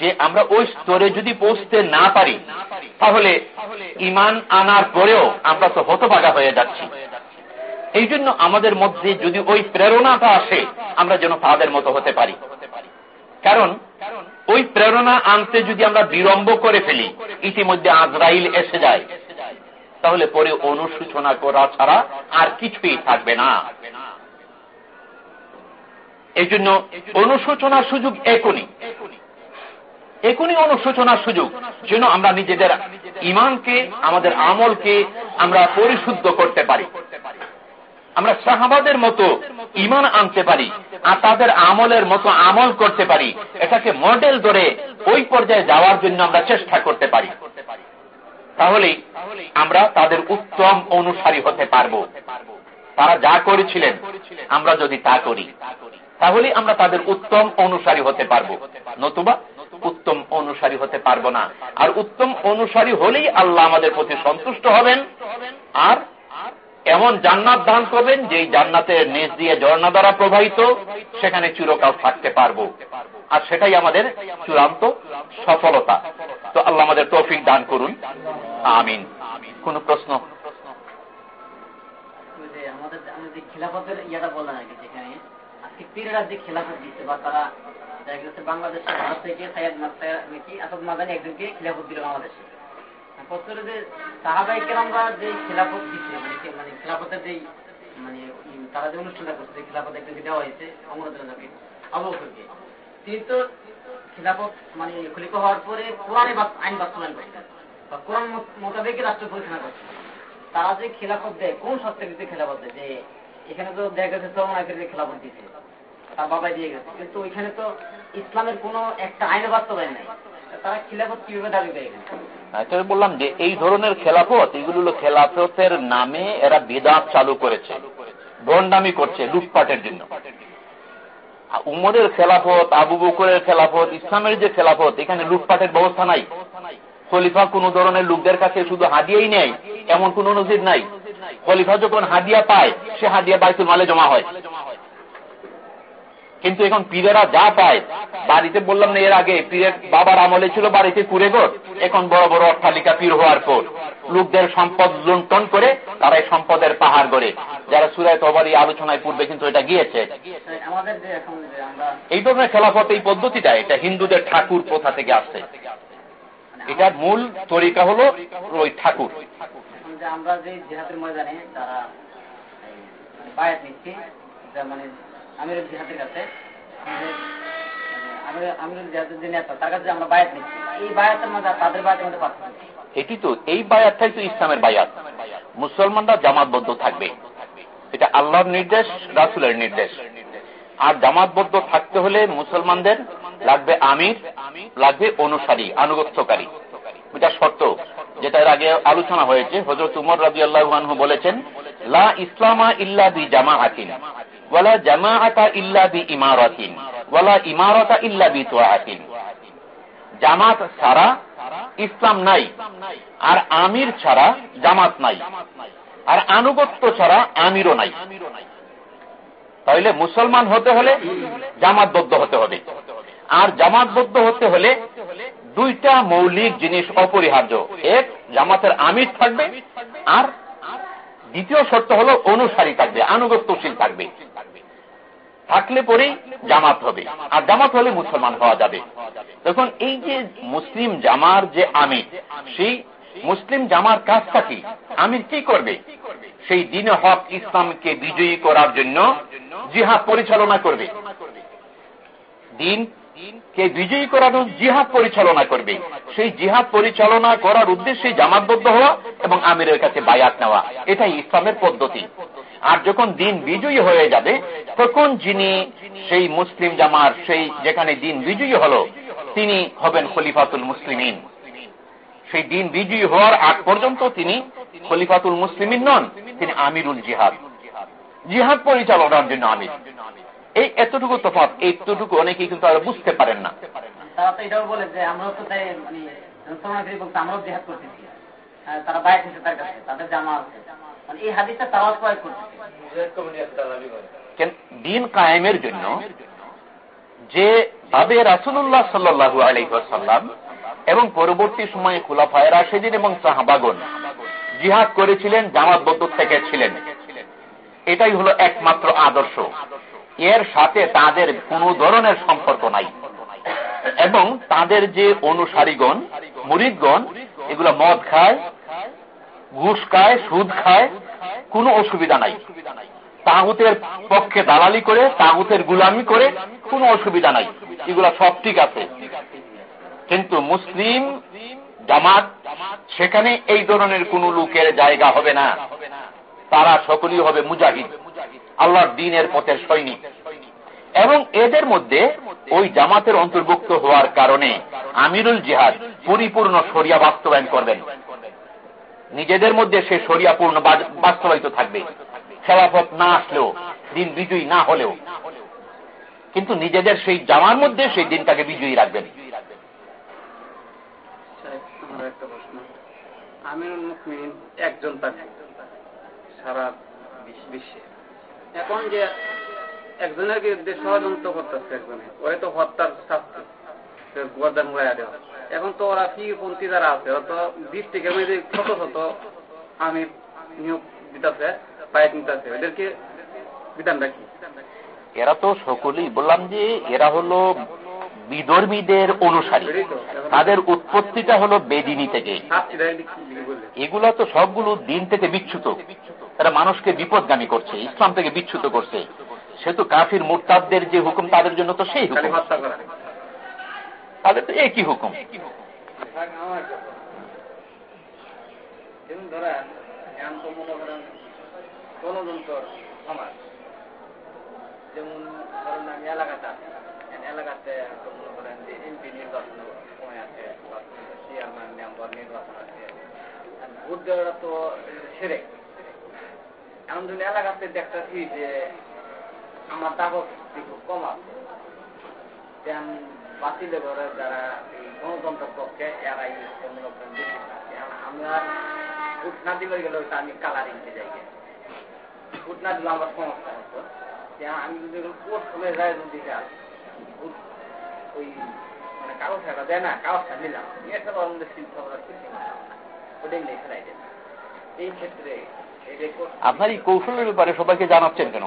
যে আমরা ওই স্তরে যদি পৌঁছতে না পারি, তাহলে ইমান আনার পরেও আমরা তো হতবাগা হয়ে যাচ্ছি। এই জন্য আমাদের মধ্যে যদি ওই প্রেরণাটা আসে, আমরা যেন তাদের মতো হতে পারি। কারণ ওই প্রেরণা আনতে যদি আমরা বিলম্ব করে ফেলি, ইতিমধ্যে আজরাইল এসে যায়। তাহলে পরে অনুসূচনা করা ছাড়া আর কিছুই থাকবে না। এই জন্য অনুশোচনার সুযোগ এখনই। এখনই অনুশোচনার সুযোগ, যেন আমরা নিজেদের ইমানকে, আমাদের আমলকে আমরা পরিশুদ্ধ করতে পারি। আমরা সাহাবাদের মতো ইমান আনতে পারি আর তাদের আমলের মতো আমল করতে পারি। এটাকে মডেল ধরে ওই পর্যায়ে যাওয়ার জন্য আমরা চেষ্টা করতে পারি। তাহলে আমরা তাদের উত্তম অনুসারী হতে পারব। তারা যা করেছিলেন, আমরা যদি তা করি, তাহলে আমরা তাদের উত্তম অনুসারী হতে পারব। নতুবা উত্তম অনুসারী হতে পারব না। আর উত্তম অনুসারী হলেই আল্লাহ আমাদের প্রতি সন্তুষ্ট হবেন। আর এমন জান্নাত দান করবেন যে জান্নাতের নিজ দিয়ে ঝর্ণা দ্বারা প্রবাহিত, সেখানে চিরকাল থাকতে পারব। আর সেটাই আমাদের চূড়ান্ত সফলতা। তো আল্লাহ আমাদের তৌফিক দান করুন। আমিন। কোন প্রশ্ন? খিলাফতের ইয়াটা বললেন কি যেখানে, আজকে ভারত থেকে সাইয়াদ নাকি আসাদ মাদানি একজনকে খিলাফত দিল বাংলাদেশে। পত্তরে যে সাহাবাই কেরামরা যে খেলাফত দিচ্ছে মানে মানে খেলাফতের যেই মানে তারা যে অনুষ্ঠানটা করছে খেলাফত দেওয়া হয়েছে তিনি তো খেলাফত মানে হওয়ার পরে কোরআনে আইন বাস্তবায়ন করছে কোরআন মোতাবেক রাষ্ট্র পরিচালনা করছে তারা যে খেলাফত দেয়, কোন সত্যের খেলাফত দেয়? যে এখানে তো দেখা গেছে খেলাফত দিচ্ছে তার বাবাই দিয়ে গেছে। কিন্তু ওইখানে তো ইসলামের কোন একটা আইন বাস্তবায়ন নাই। তারা বললাম যে এই ধরনের খেলাফত, এগুলো খেলাফতের নামে এরা বিদাত চালু করেছে, ভণ্ডামি করছে লুটপাটের জন্য। উমরের খেলাফত, আবু বকরের খেলাফত, ইসলামের যে খেলাফত, এখানে লুটপাটের ব্যবস্থা নাই। খলিফা কোন ধরনের লোকদের কাছে শুধু হাদিয়াই নেয়, এমন কোন নজির নাই। খলিফা যখন হাদিয়া পায়, সে হাদিয়া বাইতুল মালে জমা হয়। কিন্তু এখন পীরেরা যা পায়, বাড়িতে বললাম না এর আগে, পীরের বাবার আমলে ছিল বাড়িতে কুড়ে ঘর এখন বড় বড় অট্টালিকা পীর হওয়ার পর। লোকদের সম্পদ লুণ্ঠন করে তারা এই সম্পদের পাহাড় গড়ে। যারা সুরায় তবারি আলোচনায় পূর্বে কিন্তু এটা গিয়েছে। এই ধরনের খেলাফত, এই পদ্ধতিটা, এটা হিন্দুদের ঠাকুর প্রথা থেকে আসছে। এটার মূল তরিকা হলো ওই ঠাকুর। আমরা যে জিহাদের ময়দানে যারা এই মানে নিচ্ছি মানে আমির- জিহাদের কাছে এটি তো, এই বায়াতটাই তো ইসলামের বায়াত। মুসলমানরা জামাতবদ্ধ থাকবে। এটা আল্লাহর নির্দেশ, রাসুলের নির্দেশ। আর জামাতবদ্ধ থাকতে হলে মুসলমানদের লাগবে আমির, লাগবে অনুসারী, আনুগত্যকারী। এটা শর্ত, যেটা এর আগে আলোচনা হয়েছে। হজরত উমর রাজি আল্লাহ বলেছেন, লা ইসলামা ইল্লা বি জামাআতিন। ওয়ালা জামাআতা ইল্লা বি ইমারাতিন, ওয়ালা ইমারাতা ইল্লা বি তোয়াতিন জামাত ছাড়া ইসলাম নাই, আর আমির ছাড়া জামাত নাই, আর আনুগত্য ছাড়া আমিরও নাই। তাহলে মুসলমান হতে হলে জামাতবদ্ধ হতে হবে। আর জামাতবদ্ধ হতে হলে দুইটা মৌলিক জিনিস অপরিহার্য। এক, জামাতের আমির থাকবে, আর দ্বিতীয় শর্ত হলো অনুসারী থাকবে, আনুগত্যশীল থাকবে। থাকলে পরেই জামাত হবে। আর জামাত হলে মুসলমান হওয়া যাবে। দেখুন, এই যে মুসলিম জামার যে আমির, সেই মুসলিম জামার কাজটা কি? আমির কি করবে? সেই দিন হক ইসলামকে বিজয়ী করার জন্য জিহাদ পরিচালনা করবে। দিন কে বিজয়ী করার জিহাদ পরিচালনা করবে। সেই জিহাদ পরিচালনা করার উদ্দেশ্যে জামাতবদ্ধ হওয়া এবং আমিরের কাছে বায়াত নেওয়া, এটাই ইসলামের পদ্ধতি। আর যখন দিন বিজয়ী হয়ে যাবে তখন যিনি সেই মুসলিম জামার সেই যেখানে দিন বিজয়ী হলো তিনি হবেন খলিফাতুল মুসলিমিন। সেই দিন বিজয়ী হওয়ার আগ পর্যন্ত তিনি খলিফাতুল মুসলিমিন নন তিনি আমিরুল জিহাদ। জিহাদ পরিচালনার জন্য আমির। এই এতটুকু তফাৎ এতটুকু অনেকেই কিন্তু আর বুঝতে পারেন না। তারা তো এটাও বলে যে আমরাও তো তাই মানে আমরাও জেহাদ করতেছি। হ্যাঁ, তারা বায়াত তার কাছে তাদের জামা আছে। কেন? দিন কায়েমের জন্য যে ভাবে রাসুল্লাহ সাল্লু আলহাসাল্লাম এবং পরবর্তী সময়ে খুলাফায় রাশেদিন এবং সাহাবাগন জিহাদ করেছিলেন জামাতবদ্ধ থেকে ছিলেন। এটাই হলো একমাত্র আদর্শ। এর সাথে তাদের কোনো ধরনের সম্পর্ক নাই। এবং তাদের যে অনুসারীগণ, মুরিদগণ, এগুলো মদ খায় ঘুষ খায়, সুদ খায়, কোনো অসুবিধা নাই। তাগুতের পক্ষে দালালি করে, তাগুতের গুলামি করে, কোনো অসুবিধা নাই। এগুলা সব ঠিক আছে। কিন্তু মুসলিম জামাত, সেখানে এই ধরনের কোন লোকের জায়গা হবে না। তারা সকলেই হবে মুজাহিদ, আল্লাহর দিনের পথের সৈনিক। এবং এদের মধ্যে ওই জামাতের অন্তর্ভুক্ত হওয়ার কারণে আমিরুল জিহাদ পরিপূর্ণ সরিয়া বাস্তবায়ন করবেন। নিজেদের মধ্যে সে সরিয়া পূর্ণ বাস্তবায়িত থাকবে। খেলাফত না আসলেও, দিন বিজয়ী না হলেও। কিন্তু নিজেদের সেই জামার মধ্যে সেই দিনটাকে বিজয়ী রাখবেন। একজন তাকে সারা বিশ্বে। এখন যে একজনের বিরুদ্ধে ষড়যন্ত্র করতেছে একজনে, ওই তো হত্যার শাস্তি। গর্দান উড়াইয়া দেওয়া এখন তো ওরা পন্থী যারা আছে ওরা তো ডিস্ট্রিক্টের মধ্যে ছোট ছোট আমি নিয়োগ দিতেছে পাইট নিতেছে। ওদেরকে বিধানটা কি এরা তো সকলেই বললাম যে এরা হলো বিধর্মীদের অনুসারী। তাদের উৎপত্তিটা হলো বেদিনী থেকে। এগুলা তো সবগুলো দিন থেকে বিচ্ছুত তারা মানুষকে বিপদগামী করছে ইসলাম থেকে বিচ্ছুত করছে। সে তো কাফির মুরতাদদের যে হুকুম তাদের জন্য তো সেই হুকুম। তাদের তো একই হুকুম। যেমন মনে এলাকাতে সেরে। এলাকাতে দেখতেছি যে আমার খুব কম আছে। বাতিলে ঘরে যারা এই গণতন্ত্র পক্ষে থাকে। এখন আমরা না দিলে গেলে ওইটা আমি কালারিং কে যাই ভোট না দিলে আমার সমস্যা হতো। যে আমি যদি কোর্ট হয়ে যায় যদি ওই মানে কাগজ থাকা দেয় না কাগজটা নিলাম। এটা আমাদের ভাবনা ওটাই নিয়ে ফেলাই এই ক্ষেত্রে এই আপনার এই কৌশলের ব্যাপারে সবাইকে জানাচ্ছেন কেন?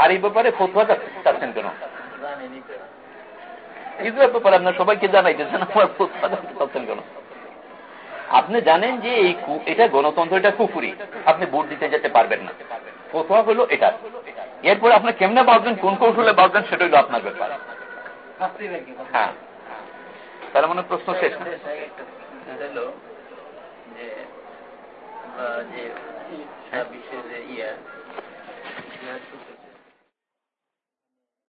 আর এই ব্যাপারে ফতুয়া চাচ্ছেন কেন? ইসলামের ব্যাপারে আপনার সবাইকে জানাইতেছেন, আমার চাচ্ছেন কেন। আপনি জানেন যে এই এটা গণতন্ত্র, এটা কুফুরি। আপনি ভোট দিতে যেতে পারবেন না। ফতোয়া হলো এটা। এরপরে আপনি কেমনে বাঁচবেন কোন কৌশলে বাঁচবেন সেটা হলো আপনার ব্যাপার। হ্যাঁ। তার মানে প্রশ্ন শেষ যে